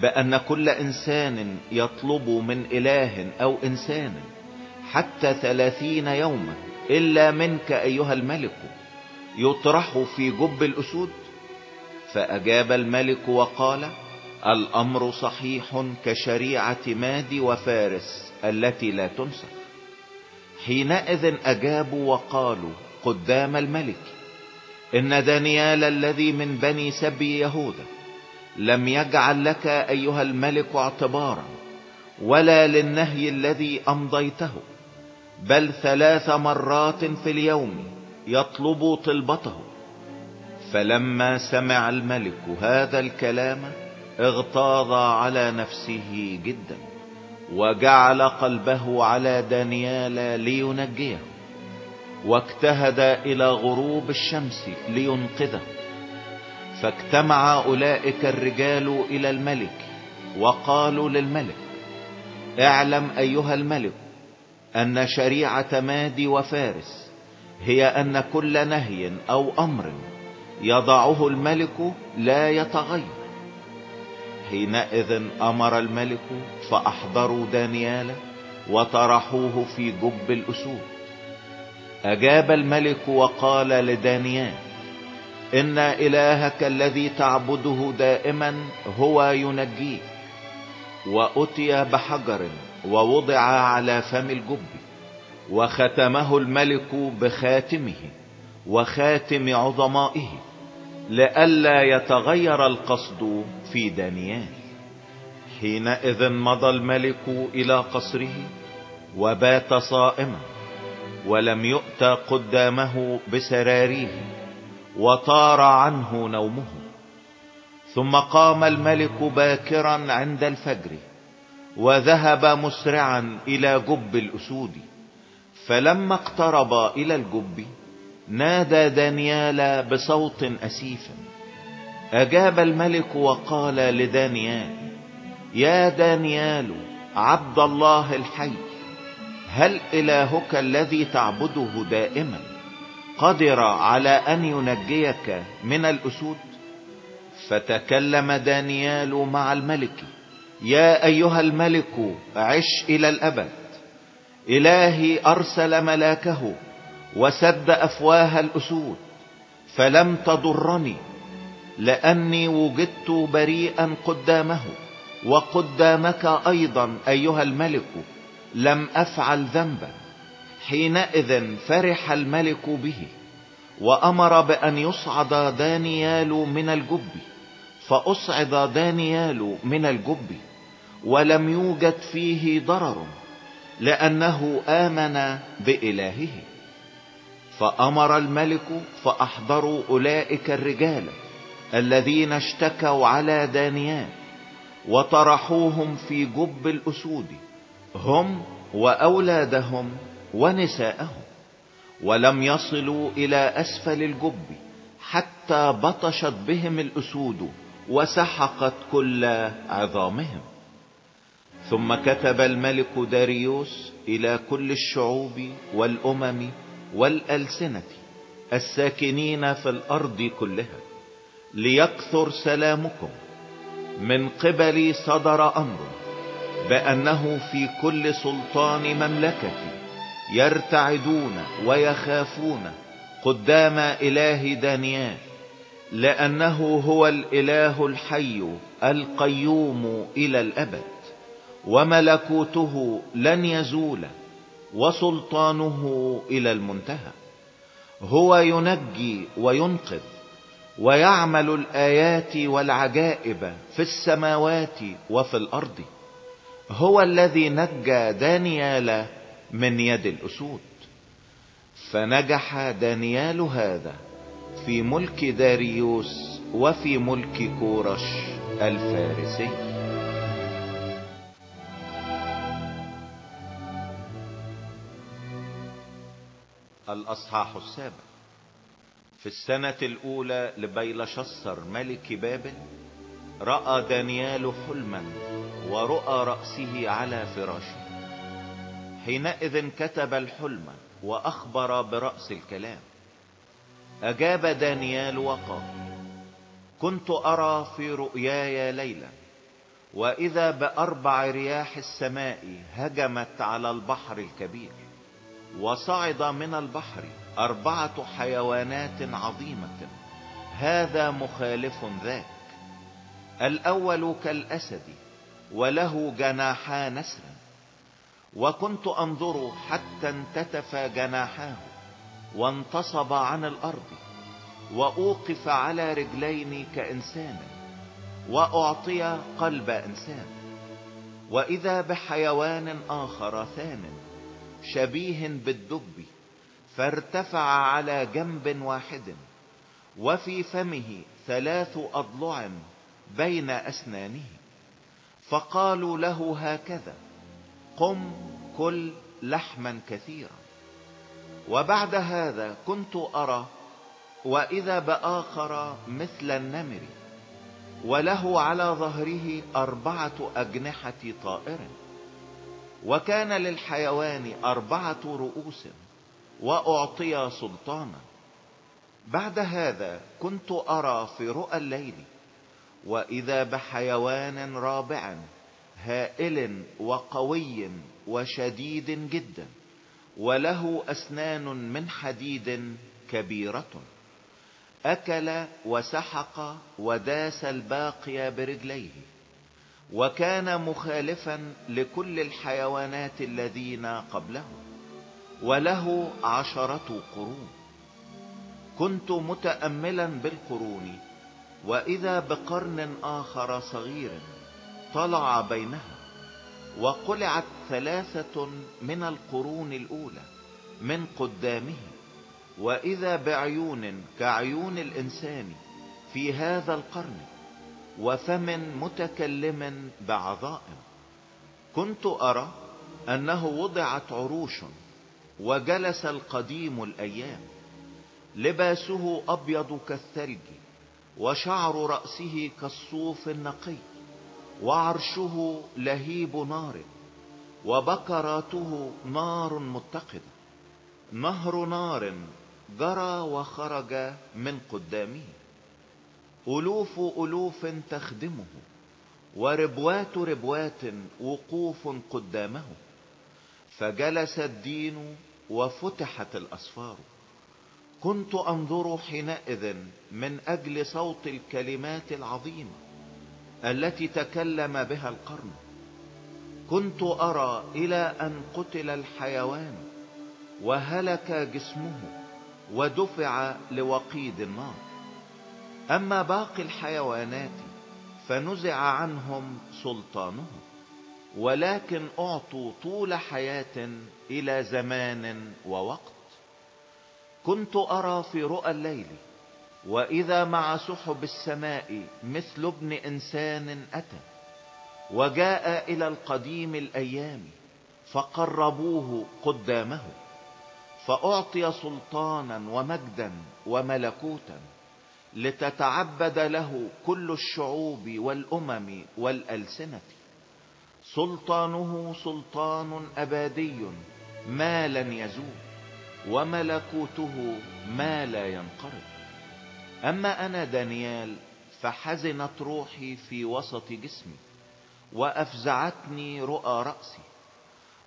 بأن كل إنسان يطلب من إله أو إنسان حتى ثلاثين يوما إلا منك أيها الملك يطرح في جب الأسود. فأجاب الملك وقال الأمر صحيح كشريعة مادي وفارس التي لا تنسخ. حينئذ أجابوا وقالوا قدام الملك إن دانيال الذي من بني سبي يهوذا لم يجعل لك أيها الملك اعتبارا ولا للنهي الذي أمضيته. بل ثلاث مرات في اليوم يطلب طلبته. فلما سمع الملك هذا الكلام اغتاظ على نفسه جدا وجعل قلبه على دانيال لينجيه واجتهد إلى غروب الشمس لينقذه. فاجتمع أولئك الرجال إلى الملك وقالوا للملك اعلم أيها الملك أن شريعة مادي وفارس هي أن كل نهي أو أمر يضعه الملك لا يتغير. حينئذ أمر الملك فأحضروا دانيال وطرحوه في جب الأسود. أجاب الملك وقال لدانيال إن إلهك الذي تعبده دائما هو ينجيك. وأتي بحجر ووضع على فم الجب وختمه الملك بخاتمه وخاتم عظمائه لئلا يتغير القصد في دانيال. حينئذ مضى الملك إلى قصره وبات صائما ولم يؤت قدامه بسراريه وطار عنه نومه. ثم قام الملك باكرا عند الفجر وذهب مسرعا إلى جب الأسود. فلما اقترب إلى الجب نادى دانيال بصوت اسيف أجاب الملك وقال لدانيال يا دانيال عبد الله الحي هل إلهك الذي تعبده دائما؟ قدر على أن ينجيك من الأسود. فتكلم دانيال مع الملك. يا أيها الملك عش إلى الأبد. إلهي أرسل ملاكه وسد أفواه الأسود فلم تضرني لأني وجدت بريئا قدامه. وقدامك أيضا أيها الملك لم أفعل ذنبا. حينئذ فرح الملك به وأمر بأن يصعد دانيال من الجب فأصعد دانيال من الجب. ولم يوجد فيه ضرر لأنه آمن بإلهه. فأمر الملك فأحضروا أولئك الرجال الذين اشتكوا على دانيال وطرحوهم في جب الأسود هم وأولادهم ونساءهم ولم يصلوا إلى أسفل الجب حتى بطشت بهم الأسود وسحقت كل عظامهم. ثم كتب الملك داريوس إلى كل الشعوب والأمم والألسنة الساكنين في الأرض كلها ليكثر سلامكم من قبل صدر أمر بأنه في كل سلطان مملكة يرتعدون ويخافون قدام إله دانيال لأنه هو الإله الحي القيوم إلى الأبد. وملكوته لن يزول وسلطانه إلى المنتهى. هو ينجي وينقذ ويعمل الآيات والعجائب في السماوات وفي الأرض. هو الذي نجى دانيال من يد الأسود. فنجح دانيال هذا في ملك داريوس وفي ملك كورش الفارسي. الأصحاح السابع. في السنة الأولى لبيلشصر ملك بابل رأى دانيال حلما ورؤى رأسه على فراشه. حينئذ كتب الحلم وأخبر برأس الكلام. أجاب دانيال وقال كنت أرى في رؤياي ليلا وإذا بأربع رياح السماء هجمت على البحر الكبير. وصعد من البحر أربعة حيوانات عظيمة. هذا مخالف ذاك. الأول كالأسد وله جناحا نسر وكنت أنظر حتى انتتف جناحاه وانتصب عن الأرض وأوقف على رجلين كإنسان وأعطي قلب إنسان. وإذا بحيوان آخر ثان شبيه بالدب فارتفع على جنب واحد وفي فمه ثلاث أضلع بين أسنانه. فقالوا له هكذا قم كل لحما كثيرا. وبعد هذا كنت أرى وإذا بآخر مثل النمر وله على ظهره أربعة أجنحة طائر. وكان للحيوان أربعة رؤوس وأعطي سلطانا. بعد هذا كنت أرى في رؤى الليل وإذا بحيوان رابع هائل وقوي وشديد جدا وله أسنان من حديد كبيرة. أكل وسحق وداس الباقي برجليه. وكان مخالفا لكل الحيوانات الذين قبله وله عشرة قرون. كنت متأملا بالقرون وإذا بقرن آخر صغير طلع بينها وقلعت ثلاثة من القرون الأولى من قدامه. وإذا بعيون كعيون الإنسان في هذا القرن وفم متكلم بعظائم. كنت أرى أنه وضعت عروش وجلس القديم الأيام لباسه أبيض كالثلج وشعر رأسه كالصوف النقي وعرشه لهيب نار وبكراته نار متقدة. نهر نار جرى وخرج من قدامه. ألوف ألوف تخدمه وربوات ربوات وقوف قدامه. فجلس الدين وفتحت الأسفار. كنت أنظر حينئذ من أجل صوت الكلمات العظيمة التي تكلم بها القرن. كنت أرى إلى أن قتل الحيوان وهلك جسمه ودفع لوقيد النار. أما باقي الحيوانات فنزع عنهم سلطانهم ولكن أعطوا طول حياة إلى زمان ووقت. كنت أرى في رؤى الليل وإذا مع سحب السماء مثل ابن إنسان أتى وجاء إلى القديم الأيام فقربوه قدامه فأعطي سلطانا ومجدا وملكوتا. لتتعبد له كل الشعوب والأمم والألسنة. سلطانه سلطان ابدي ما لن يزول وملكوته ما لا ينقرض. أما أنا دانيال فحزنت روحي في وسط جسمي وأفزعتني رؤى رأسي.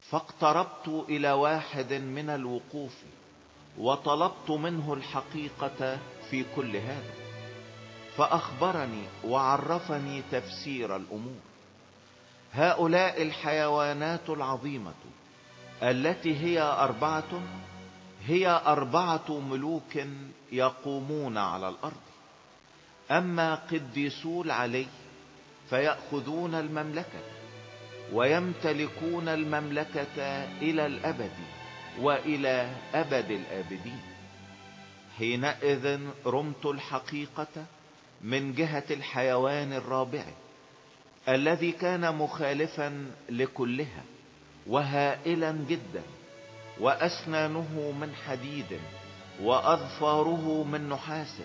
فاقتربت إلى واحد من الوقوف وطلبت منه الحقيقة في كل هذا فأخبرني وعرفني تفسير الأمور. هؤلاء الحيوانات العظيمة التي هي أربعة هي أربعة ملوك يقومون على الأرض. أما قديسو العلي فيأخذون المملكة ويمتلكون المملكة إلى الأبد وإلى أبد الآبدين. حينئذ رمت الحقيقة من جهة الحيوان الرابع الذي كان مخالفا لكلها وهائلا جدا واسنانه من حديد وأظفاره من نحاس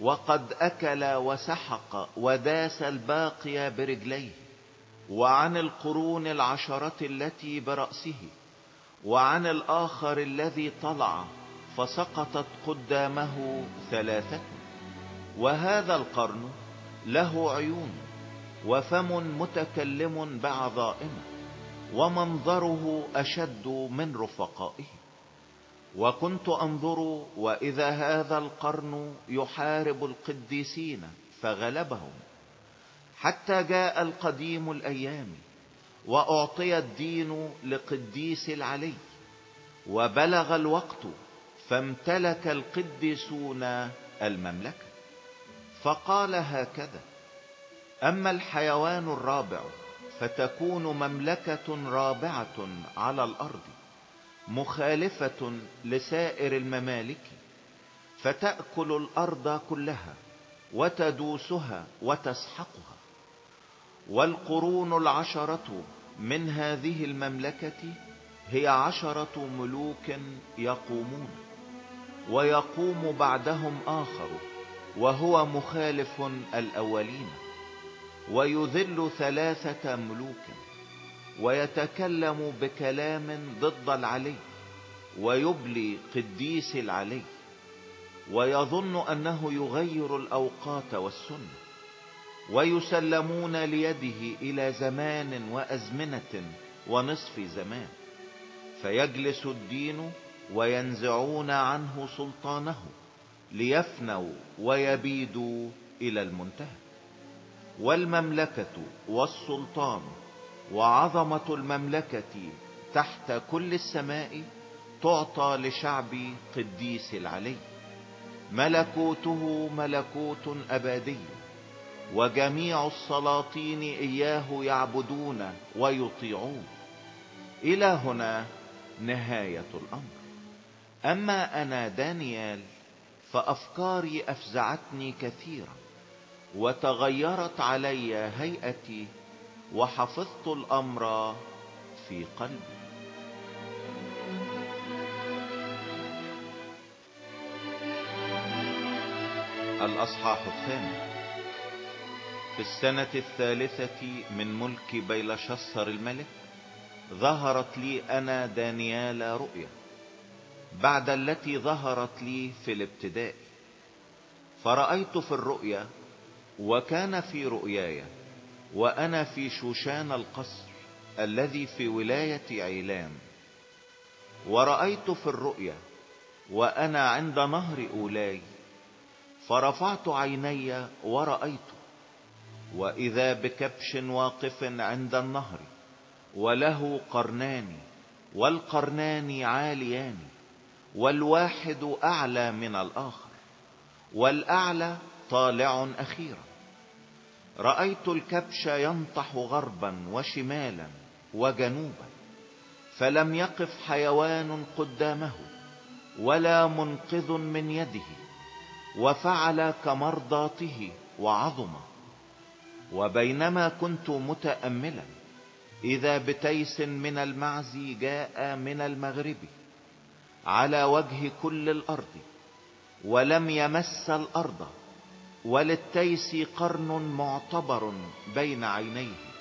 وقد أكل وسحق وداس الباقي برجليه وعن القرون العشرة التي برأسه وعن الآخر الذي طلع فسقطت قدامه ثلاثة وهذا القرن له عيون وفم متكلم بعظائمه ومنظره أشد من رفقائه. وكنت أنظر وإذا هذا القرن يحارب القديسين فغلبهم حتى جاء القديم الأيام وأعطي الدين لقديس العلي وبلغ الوقت فامتلك القديسون المملكة فقال هكذا أما الحيوان الرابع فتكون مملكة رابعة على الأرض مخالفة لسائر الممالك فتأكل الأرض كلها وتدوسها وتسحقها والقرون العشرة من هذه المملكة هي عشرة ملوك يقومون. ويقوم بعدهم آخر وهو مخالف الأولين ويذل ثلاثة ملوك ويتكلم بكلام ضد العلي ويبلي قديس العلي ويظن أنه يغير الأوقات والسنة ويسلمون ليده إلى زمان وأزمنة ونصف زمان فيجلس الدين وينزعون عنه سلطانه ليفنوا ويبيدوا إلى المنتهى. والمملكة والسلطان وعظمة المملكة تحت كل السماء تعطى لشعب قديس العلي. ملكوته ملكوت ابدي وجميع السلاطين إياه يعبدون ويطيعون. إلى هنا نهاية الأمر. أما أنا دانيال فأفكاري أفزعتني كثيرا وتغيرت علي هيئتي وحفظت الأمر في قلبي. الأصحاح الثاني في السنة الثالثة من ملك بيلشصر الملك ظهرت لي أنا دانيال رؤيا. بعد التي ظهرت لي في الابتداء. فرأيت في الرؤيا وكان في رؤياي وأنا في شوشان القصر الذي في ولاية عيلام ورأيت في الرؤيا وأنا عند نهر أولاي. فرفعت عيني ورأيت وإذا بكبش واقف عند النهر وله قرنان والقرنان عاليان. والواحد أعلى من الآخر والأعلى طالع أخيرا. رأيت الكبش ينطح غربا وشمالا وجنوبا فلم يقف حيوان قدامه ولا منقذ من يده وفعل كمرضاته وعظم وبينما كنت متأملا إذا بتيس من المعز جاء من المغرب على وجه كل الأرض ولم يمس الأرض وللتيس قرن معتبر بين عينيه.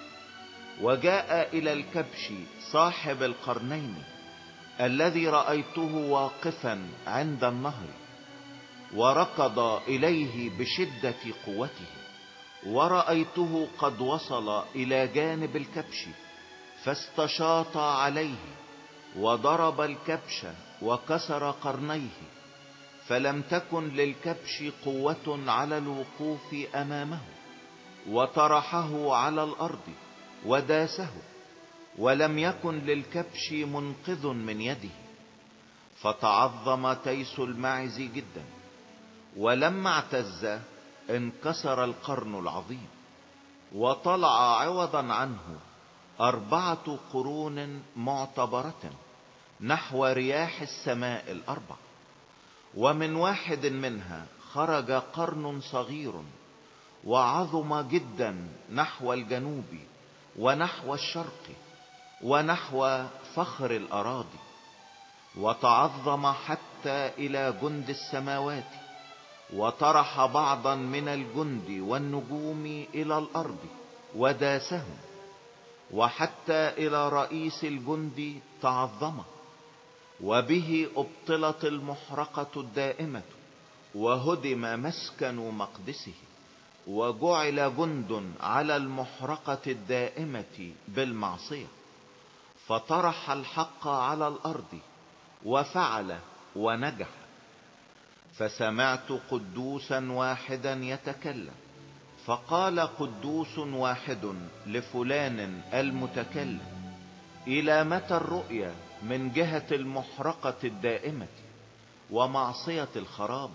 وجاء إلى الكبش صاحب القرنين الذي رأيته واقفا عند النهر وركض إليه بشدة قوته ورأيته قد وصل إلى جانب الكبش فاستشاط عليه. وضرب الكبش وكسر قرنيه فلم تكن للكبش قوة على الوقوف أمامه وطرحه على الأرض وداسه ولم يكن للكبش منقذ من يده. فتعظم تيس الماعز جدا ولما اعتز انكسر القرن العظيم وطلع عوضا عنه أربعة قرون معتبرة. نحو رياح السماء الأربع. ومن واحد منها خرج قرن صغير وعظم جدا نحو الجنوب ونحو الشرق ونحو فخر الأراضي. وتعظم حتى إلى جند السماوات وطرح بعضا من الجند والنجوم إلى الأرض وداسهم. وحتى إلى رئيس الجند تعظم. وبه أبطلت المحرقة الدائمة وهدم مسكن مقدسه وجعل جند على المحرقة الدائمة بالمعصية. فطرح الحق على الأرض وفعل ونجح. فسمعت قدوسا واحدا يتكلم فقال قدوس واحد لفلان المتكلم إلى متى الرؤيا؟ من جهة المحرقة الدائمة ومعصية الخراب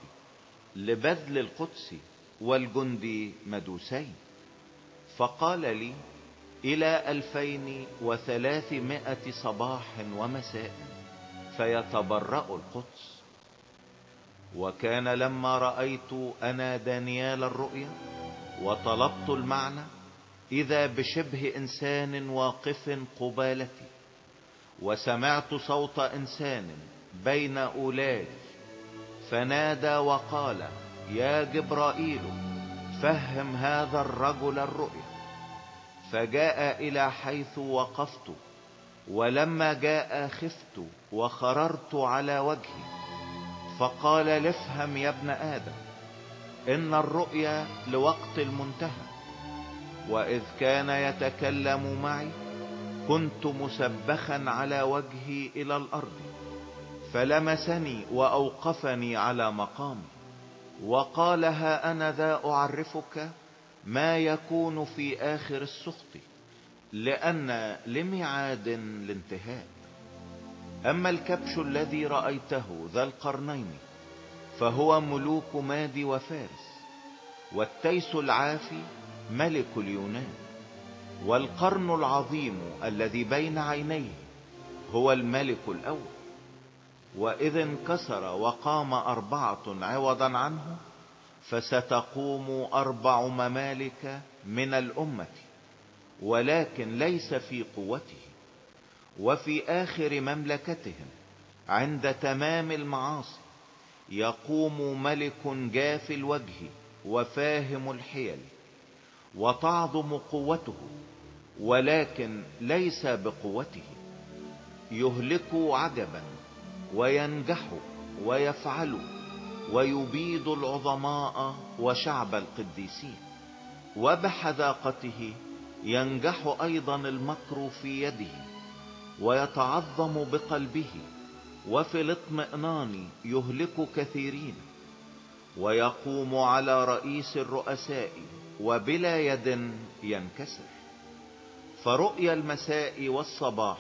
لبذل القدس والجند مدوسين. فقال لي إلى ألفين وثلاثمائة صباح ومساء فيتبرأ القدس. وكان لما رأيت أنا دانيال الرؤيا وطلبت المعنى إذا بشبه إنسان واقف قبالتي وسمعت صوت إنسان بين اولاي فنادى وقال يا جبرائيل فهم هذا الرجل الرؤيا. فجاء إلى حيث وقفت ولما جاء خفت وخررت على وجهي فقال لافهم يا ابن آدم إن الرؤيا لوقت المنتهى وإذ كان يتكلم معي كنت مسبخا على وجهي إلى الأرض فلمسني وأوقفني على مقامي وقال ها أنا ذا أعرفك ما يكون في آخر السخط لأن لميعاد الانتهاء أما الكبش الذي رأيته ذا القرنين فهو ملوك مادي وفارس والتيس العافي ملك اليونان. والقرن العظيم الذي بين عينيه هو الملك الأول. وإذ انكسر وقام أربعة عوضا عنه فستقوم أربع ممالك من الأمة ولكن ليس في قوته وفي آخر مملكتهم. عند تمام المعاصي يقوم ملك جاف الوجه وفاهم الحيل وتعظم قوته ولكن ليس بقوته. يهلك عجبا وينجح ويفعل ويبيد العظماء وشعب القديسين. وبحذاقته ينجح أيضا المكر في يده ويتعظم بقلبه. وفي الاطمئنان يهلك كثيرين. ويقوم على رئيس الرؤساء وبلا يد ينكسر. فرؤيا المساء والصباح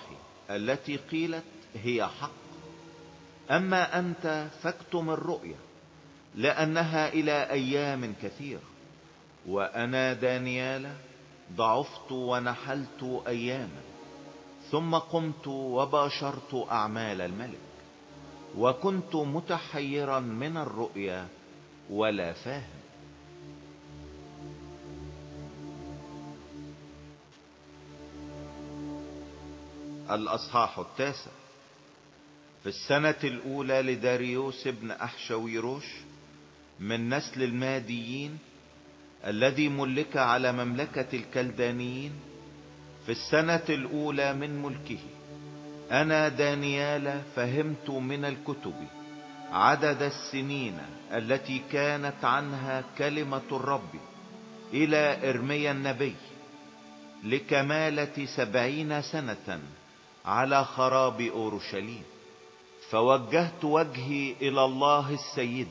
التي قيلت هي حق. أما أنت فاكتم الرؤيا لأنها إلى أيام كثيرة وأنا دانيال ضعفت ونحلت أياما ثم قمت وباشرت أعمال الملك وكنت متحيرا من الرؤيا ولا فاهم. الأصحاح التاسع. في السنة الأولى لداريوس بن أحشويروش من نسل الماديين الذي ملك على مملكة الكلدانيين في السنة الأولى من ملكه. أنا دانيال فهمت من الكتب عدد السنين التي كانت عنها كلمة الرب إلى إرميا النبي لكمالة سبعين سنة على خراب أورشليم. فوجهت وجهي إلى الله السيد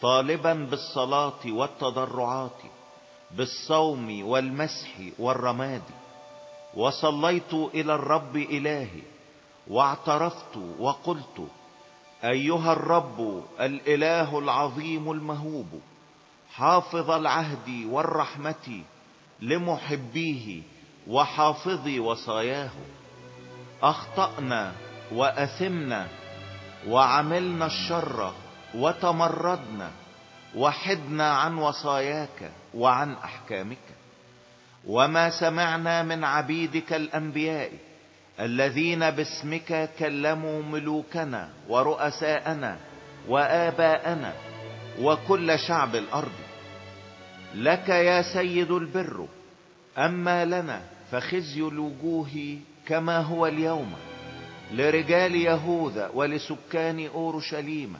طالبا بالصلاة والتضرعات بالصوم والمسح والرماد. وصليت إلى الرب إلهي واعترفت وقلت أيها الرب الإله العظيم المهوب حافظ العهد والرحمة لمحبيه وحافظي وصاياه. أخطأنا وأثمنا وعملنا الشر وتمردنا وحدنا عن وصاياك وعن أحكامك. وما سمعنا من عبيدك الأنبياء الذين باسمك كلموا ملوكنا ورؤساءنا وآباءنا وكل شعب الأرض. لك يا سيد البر أما لنا فخزي الوجوه كما هو اليوم لرجال يهوذا ولسكان أورشليم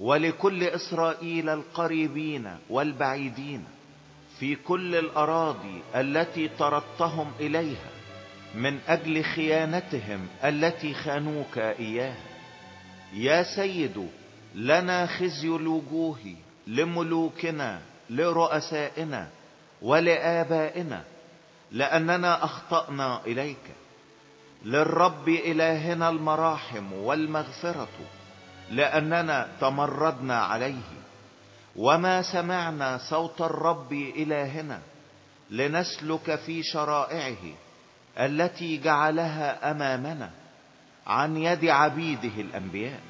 ولكل إسرائيل القريبين والبعيدين في كل الأراضي التي طردتهم إليها من أجل خيانتهم التي خانوك إياها. يا سيد لنا خزي الوجوه لملوكنا لرؤسائنا ولآبائنا لأننا أخطأنا إليك. للرب إلهنا المراحم والمغفرة لأننا تمردنا عليه. وما سمعنا صوت الرب إلهنا لنسلك في شرائعه التي جعلها أمامنا عن يد عبيده الأنبياء.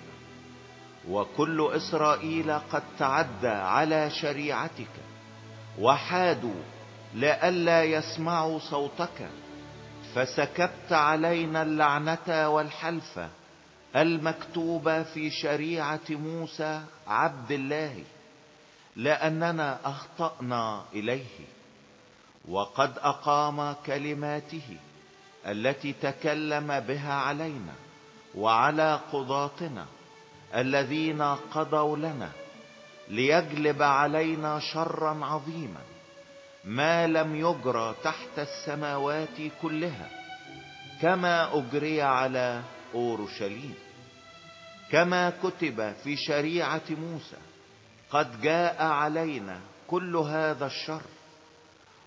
وكل إسرائيل قد تعدى على شريعتك وحادوا لئلا يسمعوا صوتك. فسكبت علينا اللعنة والحلف المكتوبة في شريعة موسى عبد الله لأننا أخطأنا إليه وقد أقام كلماته التي تكلم بها علينا وعلى قضاتنا الذين قضوا لنا ليجلب علينا شرا عظيما. ما لم يجرى تحت السماوات كلها كما أجري على أورشليم كما كتب في شريعة موسى قد جاء علينا كل هذا الشر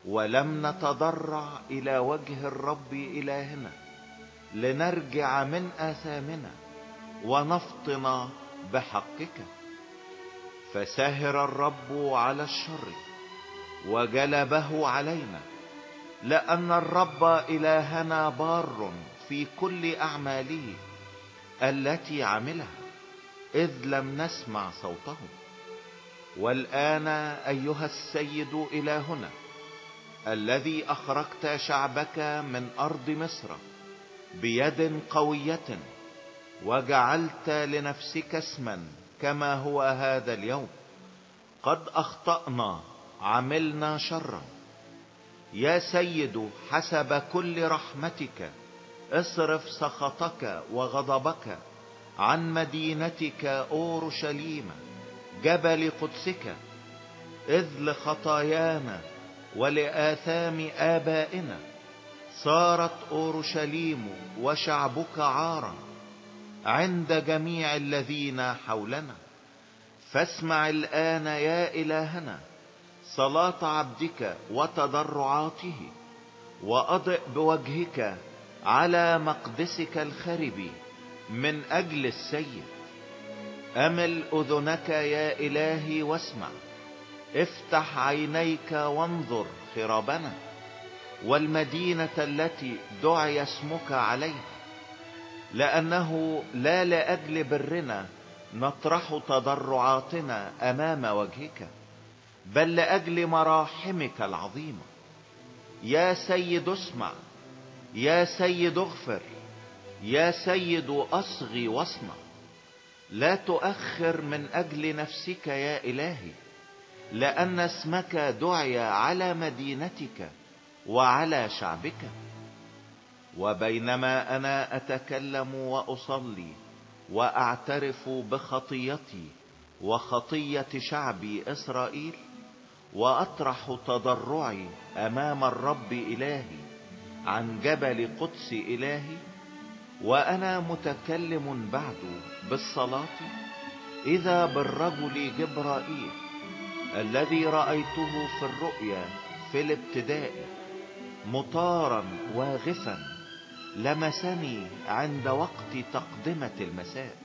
ولم نتضرع إلى وجه الرب إلهنا لنرجع من آثامنا ونفطن بحقك. فسهر الرب على الشر. وجلبه علينا لأن الرب إلهنا بار في كل أعماله التي عملها إذ لم نسمع صوته. والآن أيها السيد إلهنا الذي أخرجت شعبك من أرض مصر بيد قوية وجعلت لنفسك اسما كما هو هذا اليوم قد أخطأنا عملنا شرا. يا سيد حسب كل رحمتك اصرف سخطك وغضبك عن مدينتك أورشليم جبل قدسك إذ لخطايانا ولآثام آبائنا صارت أورشليم وشعبك عارا عند جميع الذين حولنا. فاسمع الآن يا إلهنا صلاة عبدك وتضرعاته وأضئ بوجهك على مقدسك الخرب من أجل السيد. أمل أذنك يا إلهي واسمع افتح عينيك وانظر خرابنا والمدينة التي دعي اسمك عليها لأنه لا لأجل برنا نطرح تضرعاتنا أمام وجهك. بل لأجل مراحمك العظيمة. يا سيد اسمع يا سيد اغفر يا سيد أصغي واصنع لا تؤخر من أجل نفسك يا إلهي لأن اسمك دعي على مدينتك وعلى شعبك. وبينما أنا أتكلم وأصلي وأعترف بخطيتي وخطية شعبي إسرائيل وأطرح تضرعي أمام الرب إلهي عن جبل قدس إلهي وأنا متكلم بعد بالصلاة إذا بالرجل جبرائيل الذي رأيته في الرؤيا في الابتداء مطارا واغفا لمسني عند وقت تقدمة المساء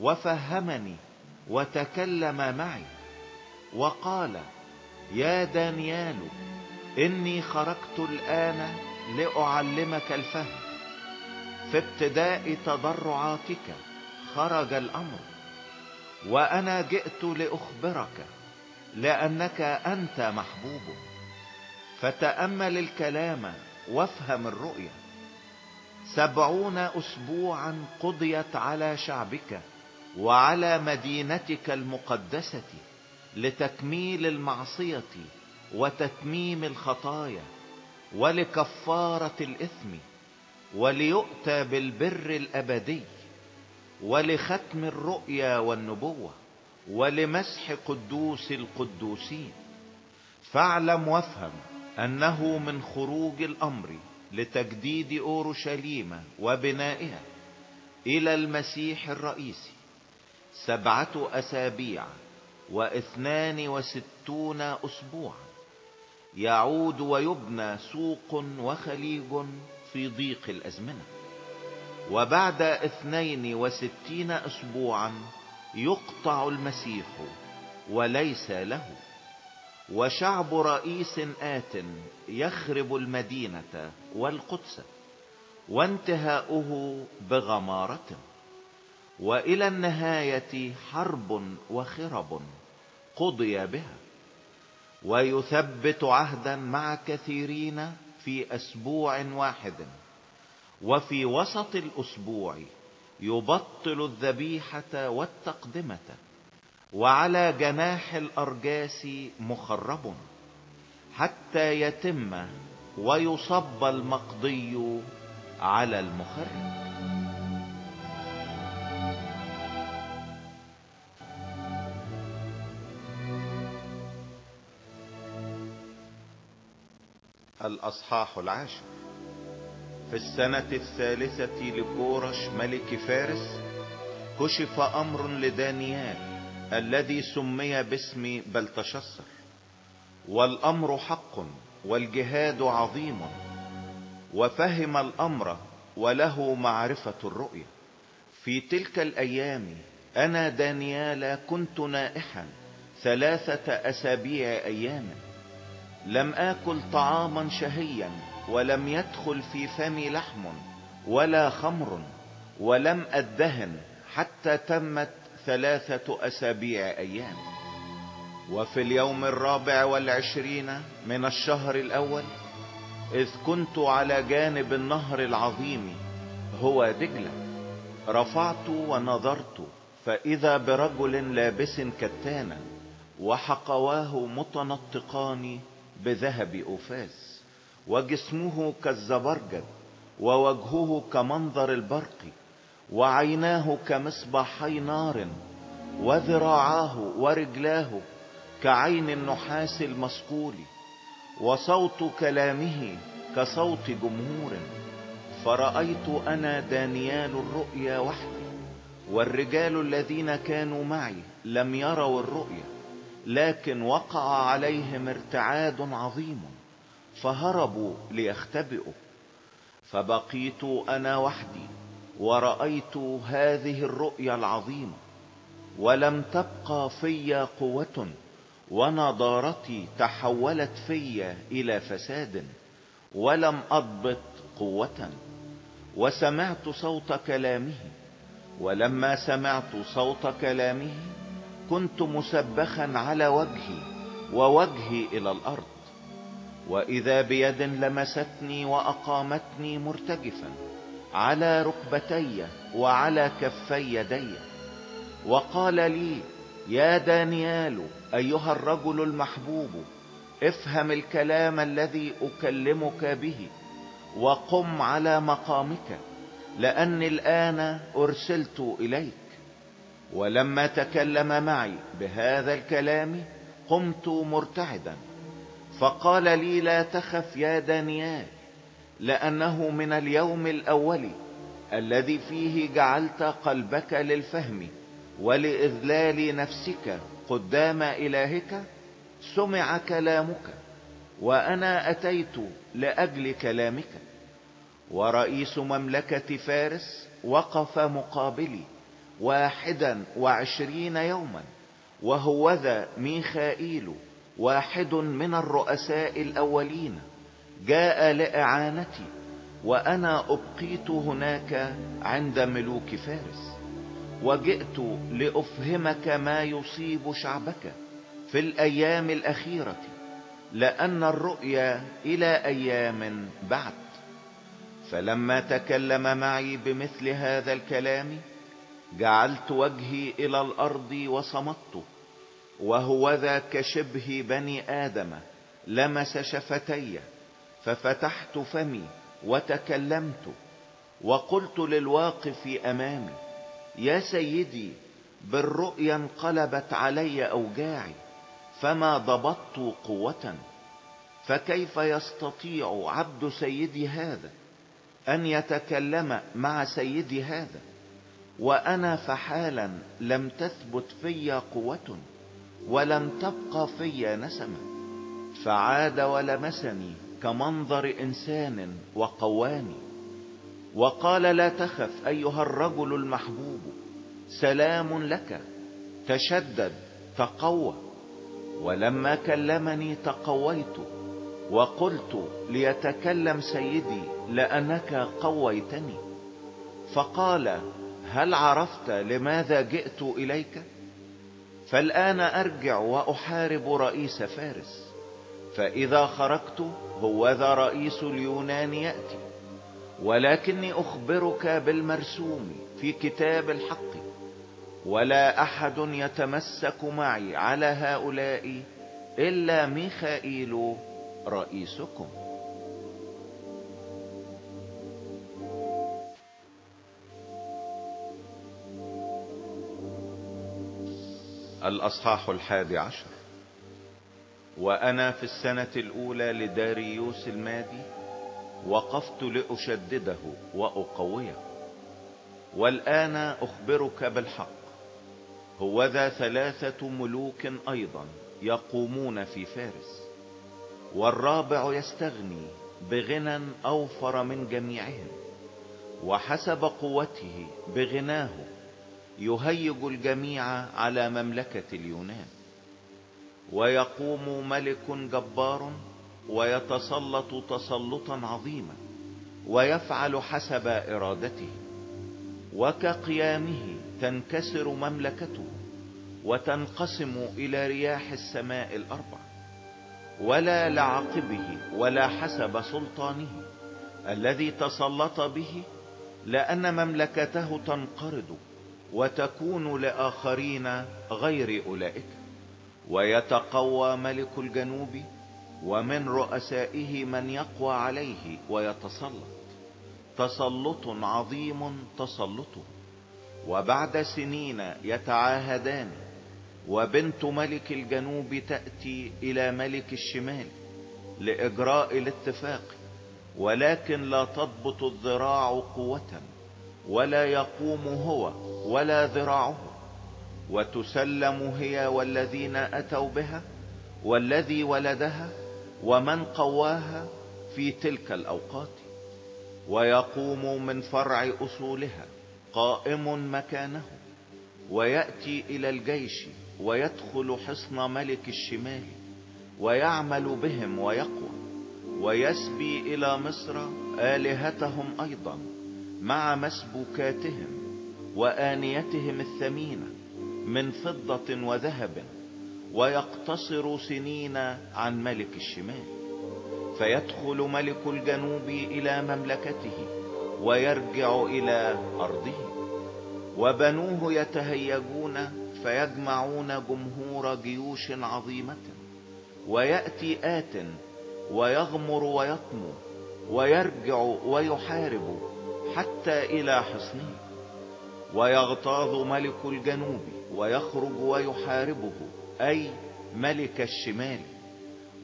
وفهمني وتكلم معي وقال يا دانيال إني خرجت الآن لأعلمك الفهم. في ابتداء تضرعاتك خرج الأمر وأنا جئت لأخبرك لأنك أنت محبوب. فتأمل الكلام وافهم الرؤيا. سبعون اسبوعا قضيت على شعبك وعلى مدينتك المقدسة. لتكميل المعصية وتتميم الخطايا ولكفارة الإثم وليؤتى بالبر الأبدي ولختم الرؤيا والنبوة ولمسح قدوس القدوسين. فاعلم وافهم أنه من خروج الأمر لتجديد أورشليم وبنائها إلى المسيح الرئيسي سبعة أسابيع واثنان وستون اسبوعا. يعود ويبنى سوق وخليج في ضيق الأزمنة. وبعد اثنين وستين اسبوعا يقطع المسيح وليس له. وشعب رئيس آت يخرب المدينة والقدس وانتهاؤه بغمارة. وإلى النهاية حرب وخرب. قضي بها. ويثبت عهدا مع كثيرين في أسبوع واحد. وفي وسط الأسبوع يبطل الذبيحة والتقدمة. وعلى جناح الأرجاس مخرب. حتى يتم ويصب المقضي على المخرب. الأصحاح العاشر. في السنة الثالثة لكورش ملك فارس كشف أمر لدانيال الذي سمي باسم بلتشسر. والأمر حق والجهاد عظيم وفهم الأمر وله معرفة الرؤية. في تلك الأيام أنا دانيال كنت نائحا ثلاثة أسابيع أيام لم آكل طعاما شهيا ولم يدخل في فمي لحم ولا خمر ولم أدهن حتى تمت ثلاثة أسابيع أيام. وفي اليوم الرابع والعشرين من الشهر الأول إذ كنت على جانب النهر العظيم هو دجلة. رفعت ونظرت فإذا برجل لابس كتانا وحقواه متنطقان بذهب اوفاس وجسمه كالزبرجد ووجهه كمنظر البرق وعيناه كمصباحي نار وذراعاه ورجلاه كعين النحاس المصقول وصوت كلامه كصوت جمهور. فرأيت أنا دانيال الرؤيا وحدي والرجال الذين كانوا معي لم يروا الرؤيا. لكن وقع عليهم ارتعاد عظيم فهربوا ليختبئوا. فبقيت أنا وحدي ورأيت هذه الرؤيا العظيمة ولم تبقى في قوة ونضارتي تحولت في إلى فساد ولم أضبط قوة. وسمعت صوت كلامه ولما سمعت صوت كلامه كنت مسبخا على وجهي ووجهي إلى الأرض وإذا بيد لمستني وأقامتني مرتجفا على ركبتي وعلى كفي يدي. وقال لي يا دانيال أيها الرجل المحبوب افهم الكلام الذي أكلمك به وقم على مقامك لأني الآن أرسلت إليك. ولما تكلم معي بهذا الكلام قمت مرتعدا فقال لي لا تخف يا دانيال لأنه من اليوم الأول الذي فيه جعلت قلبك للفهم ولإذلال نفسك قدام إلهك سمع كلامك وأنا أتيت لأجل كلامك. ورئيس مملكة فارس وقف مقابلي. واحدا وعشرين يوما وهوذا ميخائيل واحد من الرؤساء الأولين جاء لإعانتي وأنا أبقيت هناك عند ملوك فارس وجئت لأفهمك ما يصيب شعبك في الأيام الأخيرة لأن الرؤيا إلى أيام بعد. فلما تكلم معي بمثل هذا الكلام جعلت وجهي إلى الأرض وصمت وهو ذا كشبه بني آدم لمس شفتي ففتحت فمي وتكلمت وقلت للواقف أمامي يا سيدي بالرؤيا انقلبت علي أوجاعي فما ضبطت قوة فكيف يستطيع عبد سيدي هذا أن يتكلم مع سيدي هذا؟ وأنا فحالا لم تثبت في قوة ولم تبقى في نسمة فعاد ولمسني كمنظر إنسان وقواني وقال لا تخف أيها الرجل المحبوب سلام لك تشدد تقوى. ولما كلمني تقويت وقلت ليتكلم سيدي لأنك قويتني. فقال هل عرفت لماذا جئت إليك؟ فالآن أرجع وأحارب رئيس فارس فإذا خرجت هو ذا رئيس اليونان يأتي ولكني أخبرك بالمرسوم في كتاب الحق ولا أحد يتمسك معي على هؤلاء إلا ميخائيل رئيسكم. الأصحاح الحادي عشر. وأنا في السنة الأولى لداريوس المادي وقفت لأشدده وأقويه. والآن أخبرك بالحق. هو ذا ثلاثة ملوك أيضا يقومون في فارس. والرابع يستغني بغنى أوفر من جميعهم. وحسب قوته بغناه يهيج الجميع على مملكة اليونان. ويقوم ملك جبار ويتسلط تسلطا عظيما ويفعل حسب إرادته. وكقيامه تنكسر مملكته وتنقسم إلى رياح السماء الأربع. ولا لعقبه ولا حسب سلطانه الذي تسلط به لأن مملكته تنقرض. وتكون لآخرين غير أولئك. ويتقوى ملك الجنوب ومن رؤسائه من يقوى عليه ويتسلط. تسلط عظيم تسلطه. وبعد سنين يتعاهدان وبنت ملك الجنوب تأتي إلى ملك الشمال لإجراء الاتفاق ولكن لا تضبط الذراع قوة. ولا يقوم هو ولا ذراعه وتسلم هي والذين أتوا بها والذي ولدها ومن قواها في تلك الأوقات. ويقوم من فرع أصولها قائم مكانه ويأتي إلى الجيش ويدخل حصن ملك الشمال ويعمل بهم ويقوى ويسبي إلى مصر آلهتهم أيضا. مع مسبوكاتهم وآنيتهم الثمينة من فضة وذهب ويقتصر سنين عن ملك الشمال. فيدخل ملك الجنوب إلى مملكته ويرجع إلى أرضه. وبنوه يتهيجون فيجمعون جمهور جيوش عظيمة. ويأتي آت ويغمر ويطمو ويرجع ويحارب حتى إلى حصنه. ويغتاظ ملك الجنوب ويخرج ويحاربه أي ملك الشمال.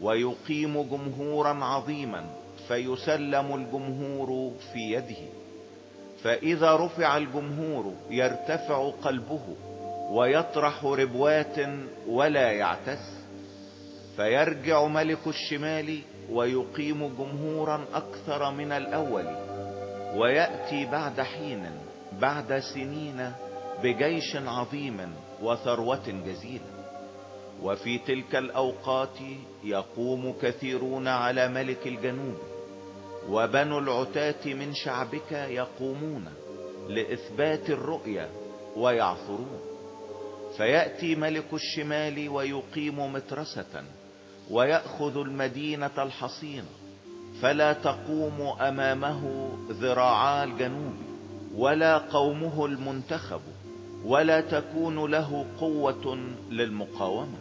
ويقيم جمهورا عظيما فيسلم الجمهور في يده. فإذا رفع الجمهور يرتفع قلبه ويطرح ربوات ولا يعتز فيرجع ملك الشمال ويقيم جمهورا أكثر من الأول. ويأتي بعد حين بعد سنين بجيش عظيم وثروة جزيلة. وفي تلك الأوقات يقوم كثيرون على ملك الجنوب وبنو العتاة من شعبك يقومون لإثبات الرؤيا ويعثرون. فيأتي ملك الشمال ويقيم مترسة ويأخذ المدينة الحصينة فلا تقوم أمامه ذراعا الجنوب ولا قومه المنتخب ولا تكون له قوة للمقاومة.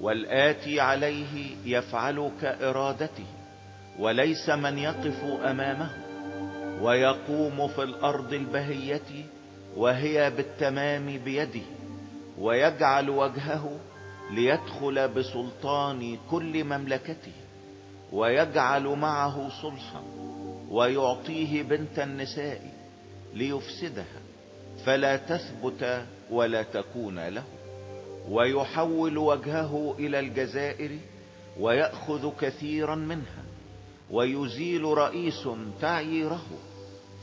والآتي عليه يفعل كإرادته وليس من يقف أمامه. ويقوم في الأرض البهية وهي بالتمام بيده ويجعل وجهه ليدخل بسلطان كل مملكته. ويجعل معه صلحا ويعطيه بنت النساء ليفسدها فلا تثبت ولا تكون له. ويحول وجهه إلى الجزائر ويأخذ كثيرا منها ويزيل رئيس تعييره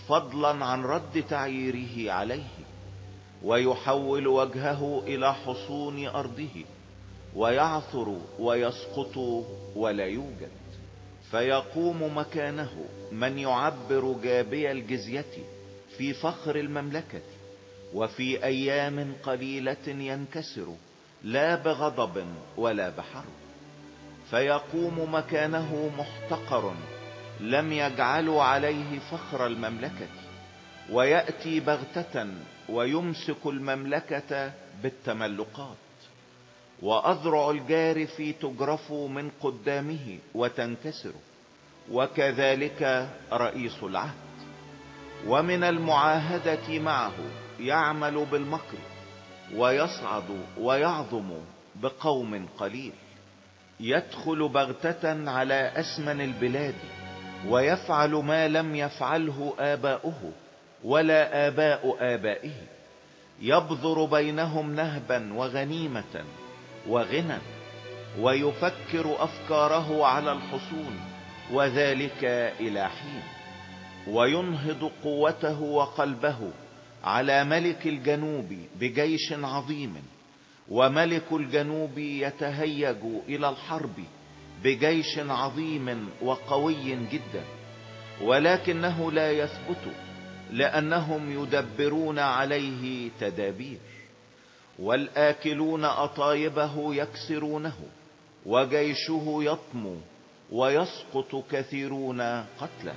فضلا عن رد تعييره عليه. ويحول وجهه إلى حصون أرضه ويعثر ويسقط ولا يوجد. فيقوم مكانه من يعبر جابي الجزية في فخر المملكة وفي أيام قليلة ينكسر لا بغضب ولا بحرب فيقوم مكانه محتقر لم يجعلوا عليه فخر المملكة ويأتي بغتة ويمسك المملكة بالتملقات. وأذرع الجارف تجرف من قدامه وتنكسر وكذلك رئيس العهد. ومن المعاهدة معه يعمل بالمكر ويصعد ويعظم بقوم قليل. يدخل بغتة على أسمن البلاد ويفعل ما لم يفعله آباؤه ولا آباء آبائه. يبذر بينهم نهبا وغنيمة وغنى ويفكر أفكاره على الحصون وذلك إلى حين وينهض قوته وقلبه على ملك الجنوب بجيش عظيم وملك الجنوب يتهيج إلى الحرب بجيش عظيم وقوي جدا ولكنه لا يثبت لأنهم يدبرون عليه تدابير والآكلون أطايبه يكسرونه وجيشه يطمو ويسقط كثيرون قتلا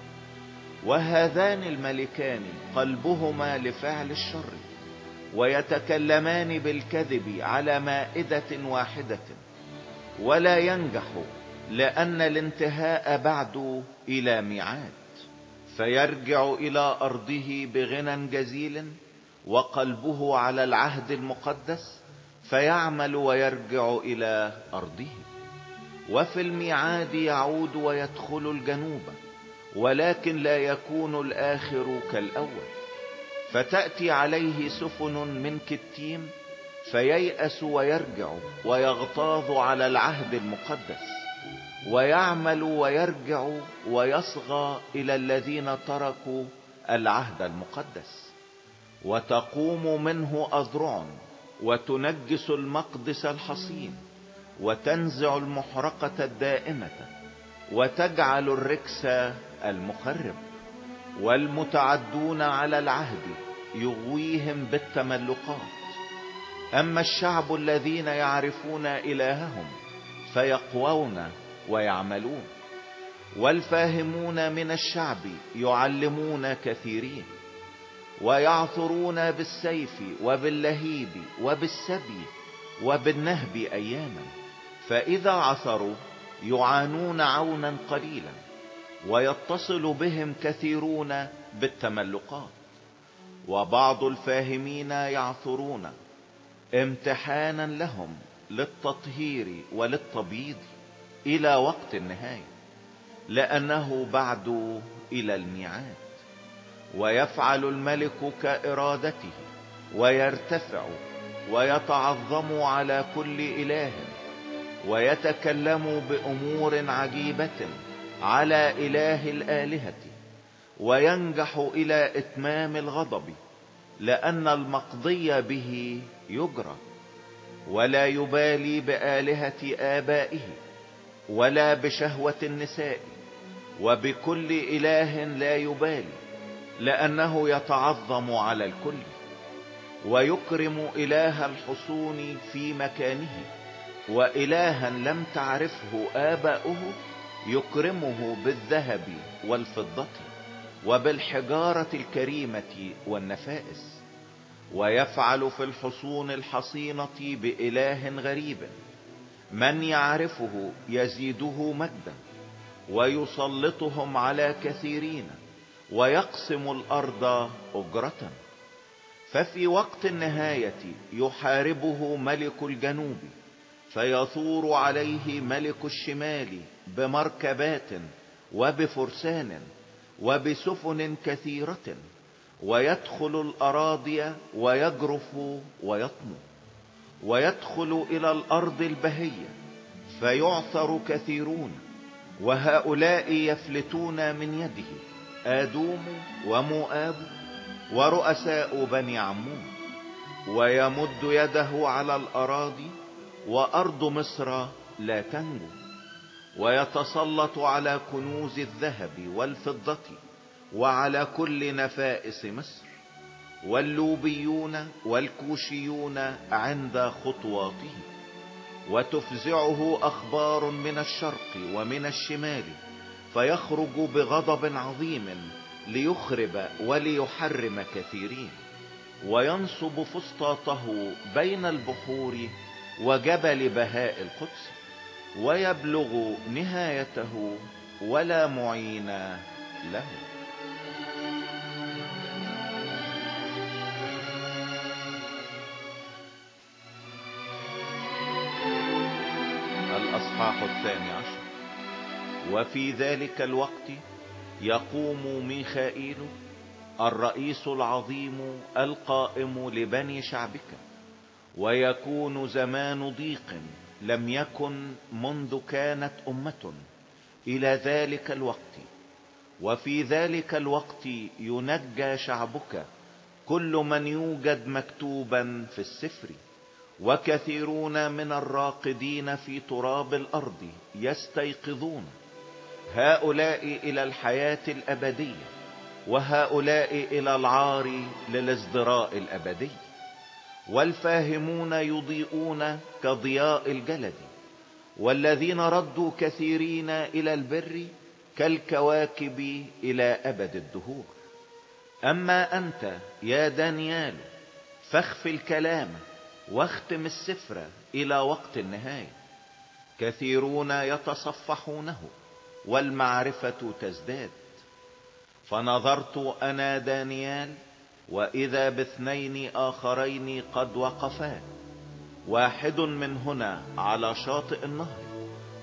وهذان الملكان قلبهما لفعل الشر ويتكلمان بالكذب على مائدة واحدة. ولا ينجح لأن الانتهاء بعد إلى ميعاد فيرجع إلى أرضه بغنى جزيل وقلبه على العهد المقدس فيعمل ويرجع إلى أرضه. وفي الميعاد يعود ويدخل الجنوب ولكن لا يكون الآخر كالأول. فتأتي عليه سفن من كتيم فييأس ويرجع ويغتاظ على العهد المقدس. ويعمل ويرجع ويصغى إلى الذين تركوا العهد المقدس. وتقوم منه اذرع وتنجس المقدس الحصين وتنزع المحرقة الدائمة وتجعل الركس المخرب والمتعدون على العهد يغويهم بالتملقات. أما الشعب الذين يعرفون إلههم فيقوون ويعملون والفاهمون من الشعب يعلمون كثيرين. ويعثرون بالسيف وباللهيب وبالسبي وبالنهب أياما. فإذا عثروا يعانون عونا قليلا ويتصل بهم كثيرون بالتملقات. وبعض الفاهمين يعثرون امتحانا لهم للتطهير وللتبييض إلى وقت النهاية لأنه بعد إلى الميعاد. ويفعل الملك كإرادته ويرتفع ويتعظم على كل إله ويتكلم بأمور عجيبة على إله الآلهة وينجح إلى إتمام الغضب لأن المقضي به يجرى ولا يبالي بآلهة آبائه ولا بشهوة النساء وبكل إله لا يبالي. لأنه يتعظم على الكل ويكرم إله الحصون في مكانه وإلها لم تعرفه آباؤه يكرمه بالذهب والفضة وبالحجارة الكريمة والنفائس ويفعل في الحصون الحصينة بإله غريب من يعرفه يزيده مجدا ويسلطهم على كثيرين ويقسم الأرض أجرة. ففي وقت النهاية يحاربه ملك الجنوب فيثور عليه ملك الشمال بمركبات وبفرسان وبسفن كثيرة ويدخل الأراضي ويجرف ويطمو ويدخل إلى الأرض البهية فيعثر كثيرون وهؤلاء يفلتون من يده. آدوم ومؤاب ورؤساء بني عمون ويمد يده على الأراضي وأرض مصر لا تنجو ويتسلط على كنوز الذهب والفضة وعلى كل نفائس مصر واللوبيون والكوشيون عند خطواته وتفزعه أخبار من الشرق ومن الشمال فيخرج بغضب عظيم ليخرب وليحرم كثيرين وينصب فسطاطه بين البحور وجبل بهاء القدس ويبلغ نهايته ولا معين له. الأصحاح الثاني وفي ذلك الوقت يقوم ميخائيل الرئيس العظيم القائم لبني شعبك ويكون زمان ضيق لم يكن منذ كانت أمة إلى ذلك الوقت. وفي ذلك الوقت ينجى شعبك كل من يوجد مكتوبا في السفر وكثيرون من الراقدين في تراب الأرض يستيقظون. هؤلاء إلى الحياة الأبدية وهؤلاء إلى العار للازدراء الأبدي. والفاهمون يضيئون كضياء الجلد والذين ردوا كثيرين إلى البر كالكواكب إلى أبد الدهور. أما أنت يا دانيال فاخف الكلام واختم السفر إلى وقت النهاية. كثيرون يتصفحونه. والمعرفة تزداد. فنظرت أنا دانيال وإذا باثنين آخرين قد وقفا. واحد من هنا على شاطئ النهر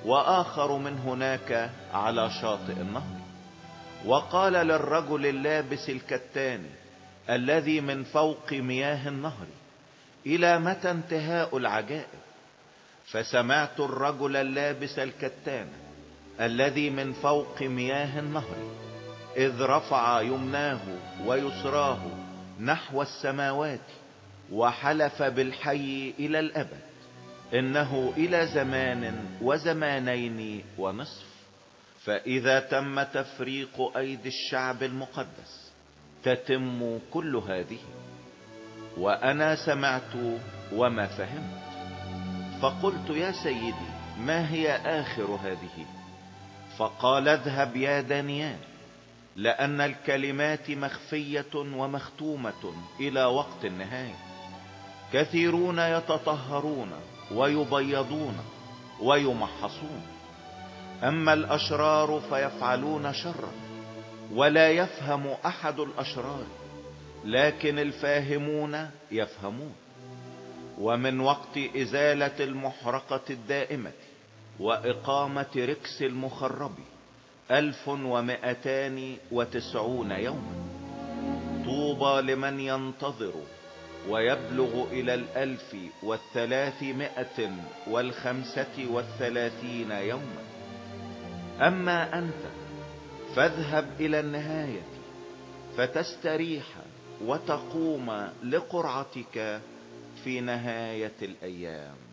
وآخر من هناك على شاطئ النهر. وقال للرجل اللابس الكتان الذي من فوق مياه النهر إلى متى انتهاء العجائب؟ فسمعت الرجل اللابس الكتان الذي من فوق مياه النهر إذ رفع يمناه ويسراه نحو السماوات وحلف بالحي إلى الأبد. إنه إلى زمان وزمانين ونصف. فإذا تم تفريق أيدي الشعب المقدس تتم كل هذه. وأنا سمعت وما فهمت. فقلت يا سيدي ما هي آخر هذه؟ فقال اذهب يا دانيال لأن الكلمات مخفية ومختومة إلى وقت النهاية. كثيرون يتطهرون ويبيضون ويمحصون. أما الأشرار فيفعلون شرا ولا يفهم أحد الأشرار لكن الفاهمون يفهمون. ومن وقت إزالة المحرقة الدائمة وإقامة ركس المخرب ألف ومئتان وتسعون يوما. طوبى لمن ينتظر ويبلغ إلى الألف والثلاثمائة والخمسة والثلاثين يوما. أما أنت فاذهب إلى النهاية فتستريح وتقوم لقرعتك في نهاية الأيام.